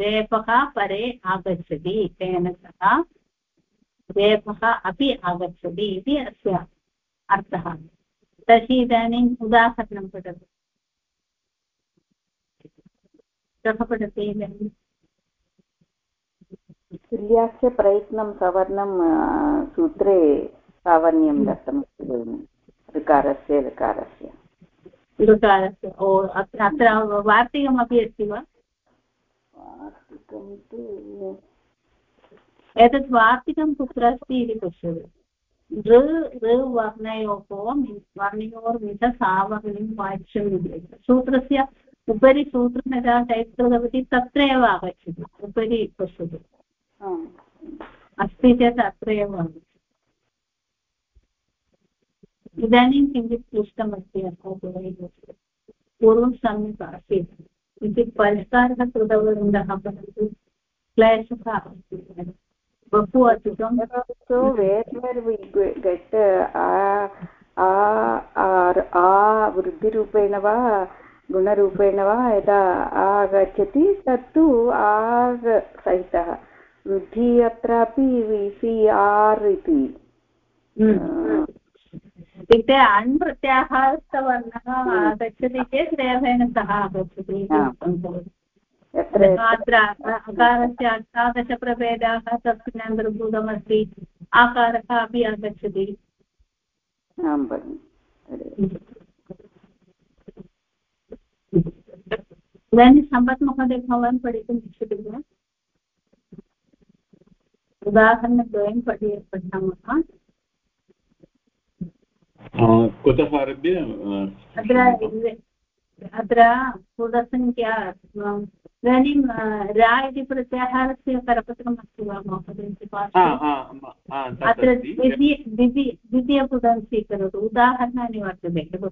S1: वेपः परे आगच्छति तेन सह वेपः अपि आगच्छति इति अस्य अर्थः। तर्हि इदानीम् उदाहरणं पठतु। कः पठति इदानीम्?
S2: तुल्यास्य प्रयत्नं सवर्णं सूत्रे सावर्ण्यं दत्तमस्ति भगिनि ऋकारस्य ऋकारस्य।
S1: ऋकारस्य ओ अत्र अत्र वार्तिकमपि अस्ति वा?
S2: वार्तिकं तु
S1: एतत् वार्तिकं कुत्र अस्ति इति पश्यतु ऋ ऋ वर्णयोः वर्णयोर्मित इति सूत्रस्य उपरि सूत्रं यदा टैप् कृतवती तत्र एव आगच्छति। उपरि पश्यतु अस्ति चेत् अत्र एव इदानीं किञ्चित् क्लिष्टमस्ति अस्माभिः पूर्वं सम्यक् आसीत् किञ्चित् परिष्कारः कृतवन्तः, परन्तु क्लेशः अस्ति बहु अधिकं
S2: get आ वृद्धिरूपेण वा, गुणरूपेण वा यदा आगच्छति, तत्तु आर् सहितः। वृद्धि अत्रापि सि आर् इति
S1: इत्युक्ते अण् प्रत्याहारस्थवर्णः आगच्छति चेत् रेफेन सह आगच्छति अत्र अकारस्य अष्टादशप्रभेदाः तस्मिन् अन्तर्भूतमस्ति आकारः अपि आगच्छति।
S2: आं भगिनि
S1: इदानीं सम्पत् महोदय भवान् पठितुम् इच्छति वा? उदाहरणद्वयं पठि पठामः
S6: कुतः आरभ्य
S1: अत्र अत्र पुटसङ्ख्या इदानीं रा इति प्रत्याहारस्य करपत्रम् अस्ति वा महोदयस्य पार्श्वे अत्र द्वितीय द्वितीय द्वितीयपुटं स्वीकरोतु उदाहरणानि वर्तते खलु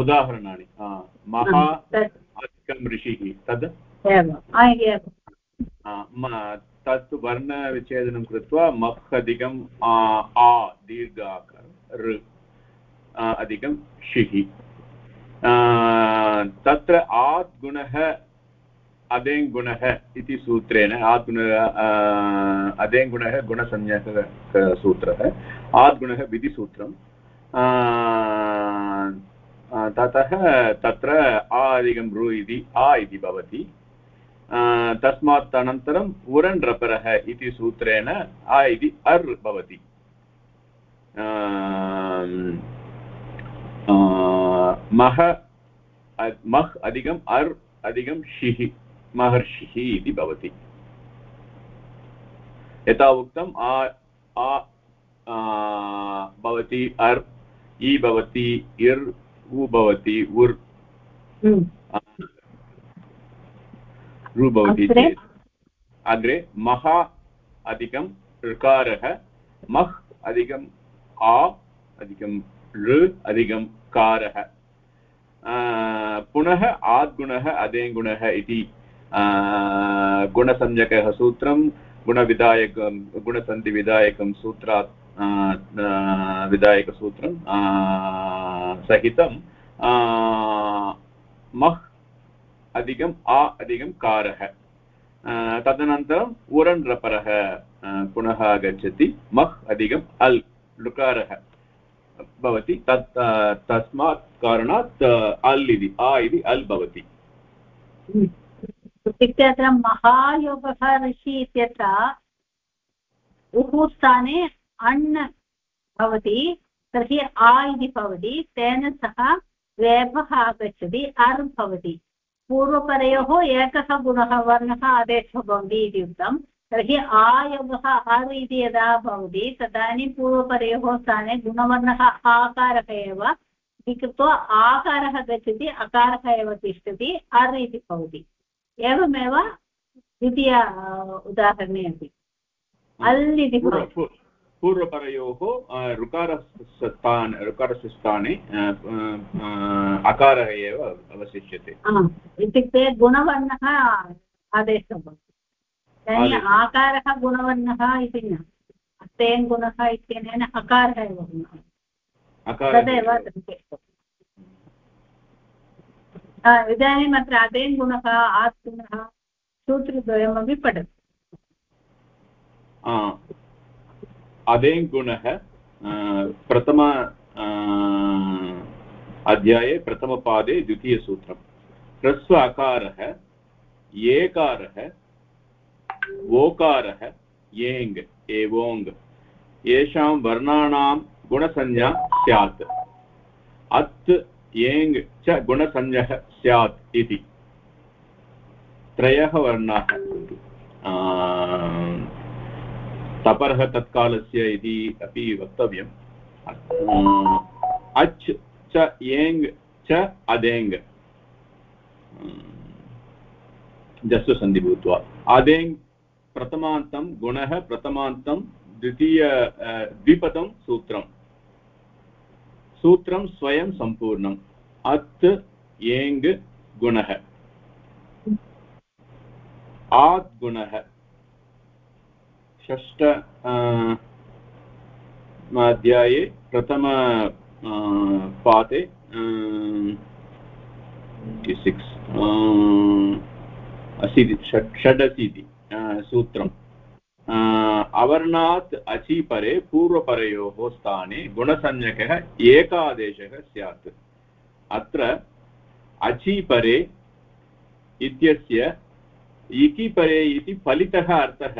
S6: उदाहरणानि महा अधिकं ऋषिः तद्? तत् वर्णविच्छेदनं कृत्वा मह् अधिकम् आ दीर्घाकार, ऋ अधिकं शिः। तत्र आत् गुणः अदेङ्गुणः इति सूत्रेण, आत् गुणः अदेङ्गुणः गुणसंज्ञकसूत्रः आत् गुणः विधिसूत्रं। ततः तत्र आ अधिकं रु इति, आ इति भवति। तस्मात् अनन्तरम् उरन् रपरः इति सूत्रेण आ इति अर् भवति मह मह् अधिकम् अर् अधिकं शिः महर्षिः इति भवति यथा उक्तम् आ आ भवति अर् इ भवति इर् उ भवति उर्। रु भवति चेत् अग्रे महा अधिकं ऋकारः मह् अधिकम् आ अधिकं ऋ अधिकं कारः पुनः आद्गुणः अदेङ्गुणः इति गुणसंज्ञकः सूत्रं गुणविधायकं गुणसन्धिविधायकं सूत्रात् विधायकसूत्रं सहितं मह् अधिकम् आ अधिकं कारः। तदनन्तरम् उरन् रपरः पुनः आगच्छति। मह् अधिकम् अल् लुकारः भवति। तत् तस्मात् कारणात् अल् इति, आ इति अल् भवति।
S1: इत्युक्ते अत्र महायोगः ऋषि इत्यत्र उः स्थाने अण् भवति, तर्हि आ इति भवति, तेन सह वेभः आगच्छति, अर् भवति। पूर्वपरयोः एकः गुणः वर्णः आदेशः भवति इति उक्तं। तर्हि आयोगः अर् इति यदा भवति तदानीं पूर्वपरयोः स्थाने गुणवर्णः आकारः एव इति कृत्वा आकारः गच्छति अकारः एव तिष्ठति अर् इति भवति। एवमेव द्वितीय उदाहरणे अपि। अल् इति
S6: पूर्वपरयोः ऋकारस्थाने ऋकारस्य स्थाने अकारः एव अवशिष्यते।
S1: इत्युक्ते गुणवर्णः आदेशः भवति। आकारः गुणवर्णः इति न तेन् गुणः इत्यनेन अकारः एव तदेव इदानीम् अत्र अदेन् गुणः आत् गुणः सूत्रद्वयमपि पठतु।
S6: अदेन् गुणः प्रथम अध्याये, प्रथमपादे द्वितीयसूत्रं ह्रस्व अकारः एकारः ओकारः येङ्, एवोङ्। येषां वर्णानां गुणसंज्ञा स्यात्। अत्, येङ् च गुणसंज्ञः स्यात् इति। त्रयः वर्णाः तपरः तत्कालस्य इति अपि वक्तव्यम्। अच् च येङ् च अदेङ्। जस्वसन्धि भूत्वा। अदेङ् प्रथमान्तं गुणः प्रथमान्तं द्वितीय द्विपदं सूत्रं सूत्रं स्वयं सम्पूर्णम्। अत् येङ् गुणः। आत् गुणः। षष्ठ अध्याये प्रथम पाते सिक्स् अशीति षड् षडशीति सूत्रम्। अवर्णात् अचीपरे पूर्वपरयोः स्थाने गुणसंज्ञकः एकादेशः स्यात्। अत्र अचीपरे इत्यस्य इकिपरे इति फलितः अर्थः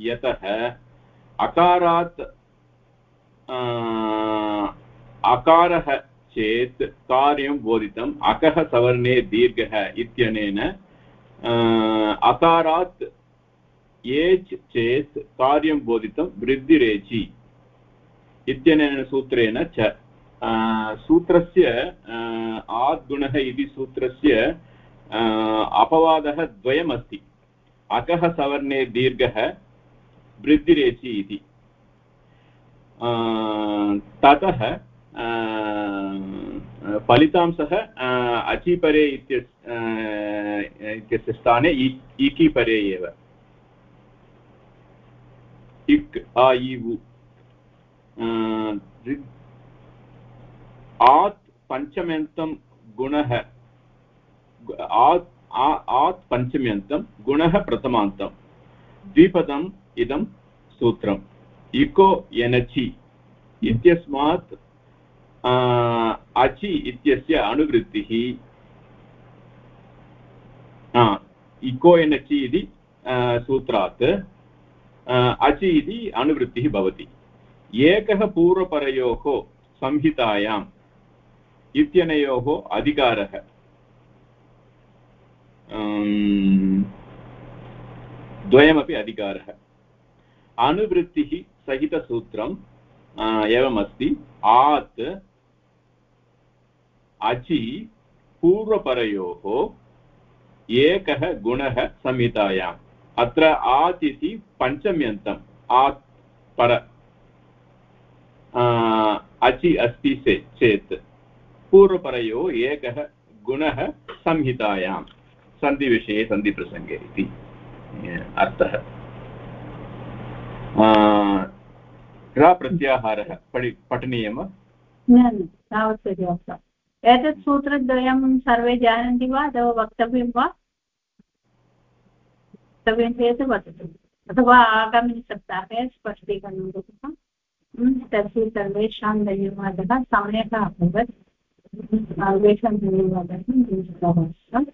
S6: यतः अकारात् अकारः चेत् कार्यं बोधितम्। अकः सवर्णे दीर्घः इत्यनेन अकारात् एच् चेत् कार्यं बोधितं वृद्धिरेचि इत्यनेन सूत्रेण च। सूत्रस्य आद्गुणः इति सूत्रस्य अपवादः द्वयमस्ति। अकः सवर्णे दीर्घः वृद्धिरेचि इति। ततः फलितांशः अचिपरे इत्यस्य स्थाने इकिपरे एव। इक्, आ, इ, उ। आत् पञ्चम्यन्तं गुणः आत् आत् पञ्चम्यन्तं गुणः प्रथमान्तं। द्विपदम् इदं सूत्रम्। इको एनचि इत्यस्मात् अचि इत्यस्य अनुवृत्तिः इको एनचि इति सूत्रात् अचि इति अनुवृत्तिः भवति। एकः पूर्वपरयोः संहितायाम् इत्यनयोः अधिकारः। द्वयमपि अधिकारः। अनुवृत्तिः सहितसूत्रम् एवमस्ति। आत्, अचि, पूर्वपरयोः एकः गुणः संहितायाम्। अत्र आत् इति पञ्चम्यन्तम् आत् पर अचि अस्ति चेत्। पूर्वपरयोः एकः गुणः संहितायां सन्धिविषये, सन्धिप्रसङ्गे इति, अर्थः। प्रत्याहारः पठि पठनीयं वा
S1: न, तावत् पर्याप्तम् एतत् सूत्रद्वयं सर्वे जानन्ति वा, अथवा वक्तव्यं वा? वक्तव्यं चेत् वदतु। अथवा आगामिनि सप्ताहे स्पष्टीकरणं कुर्मः तर्हि सर्वेषां धन्यवादः। समयः अभवत्। सर्वेषां धन्यवादः।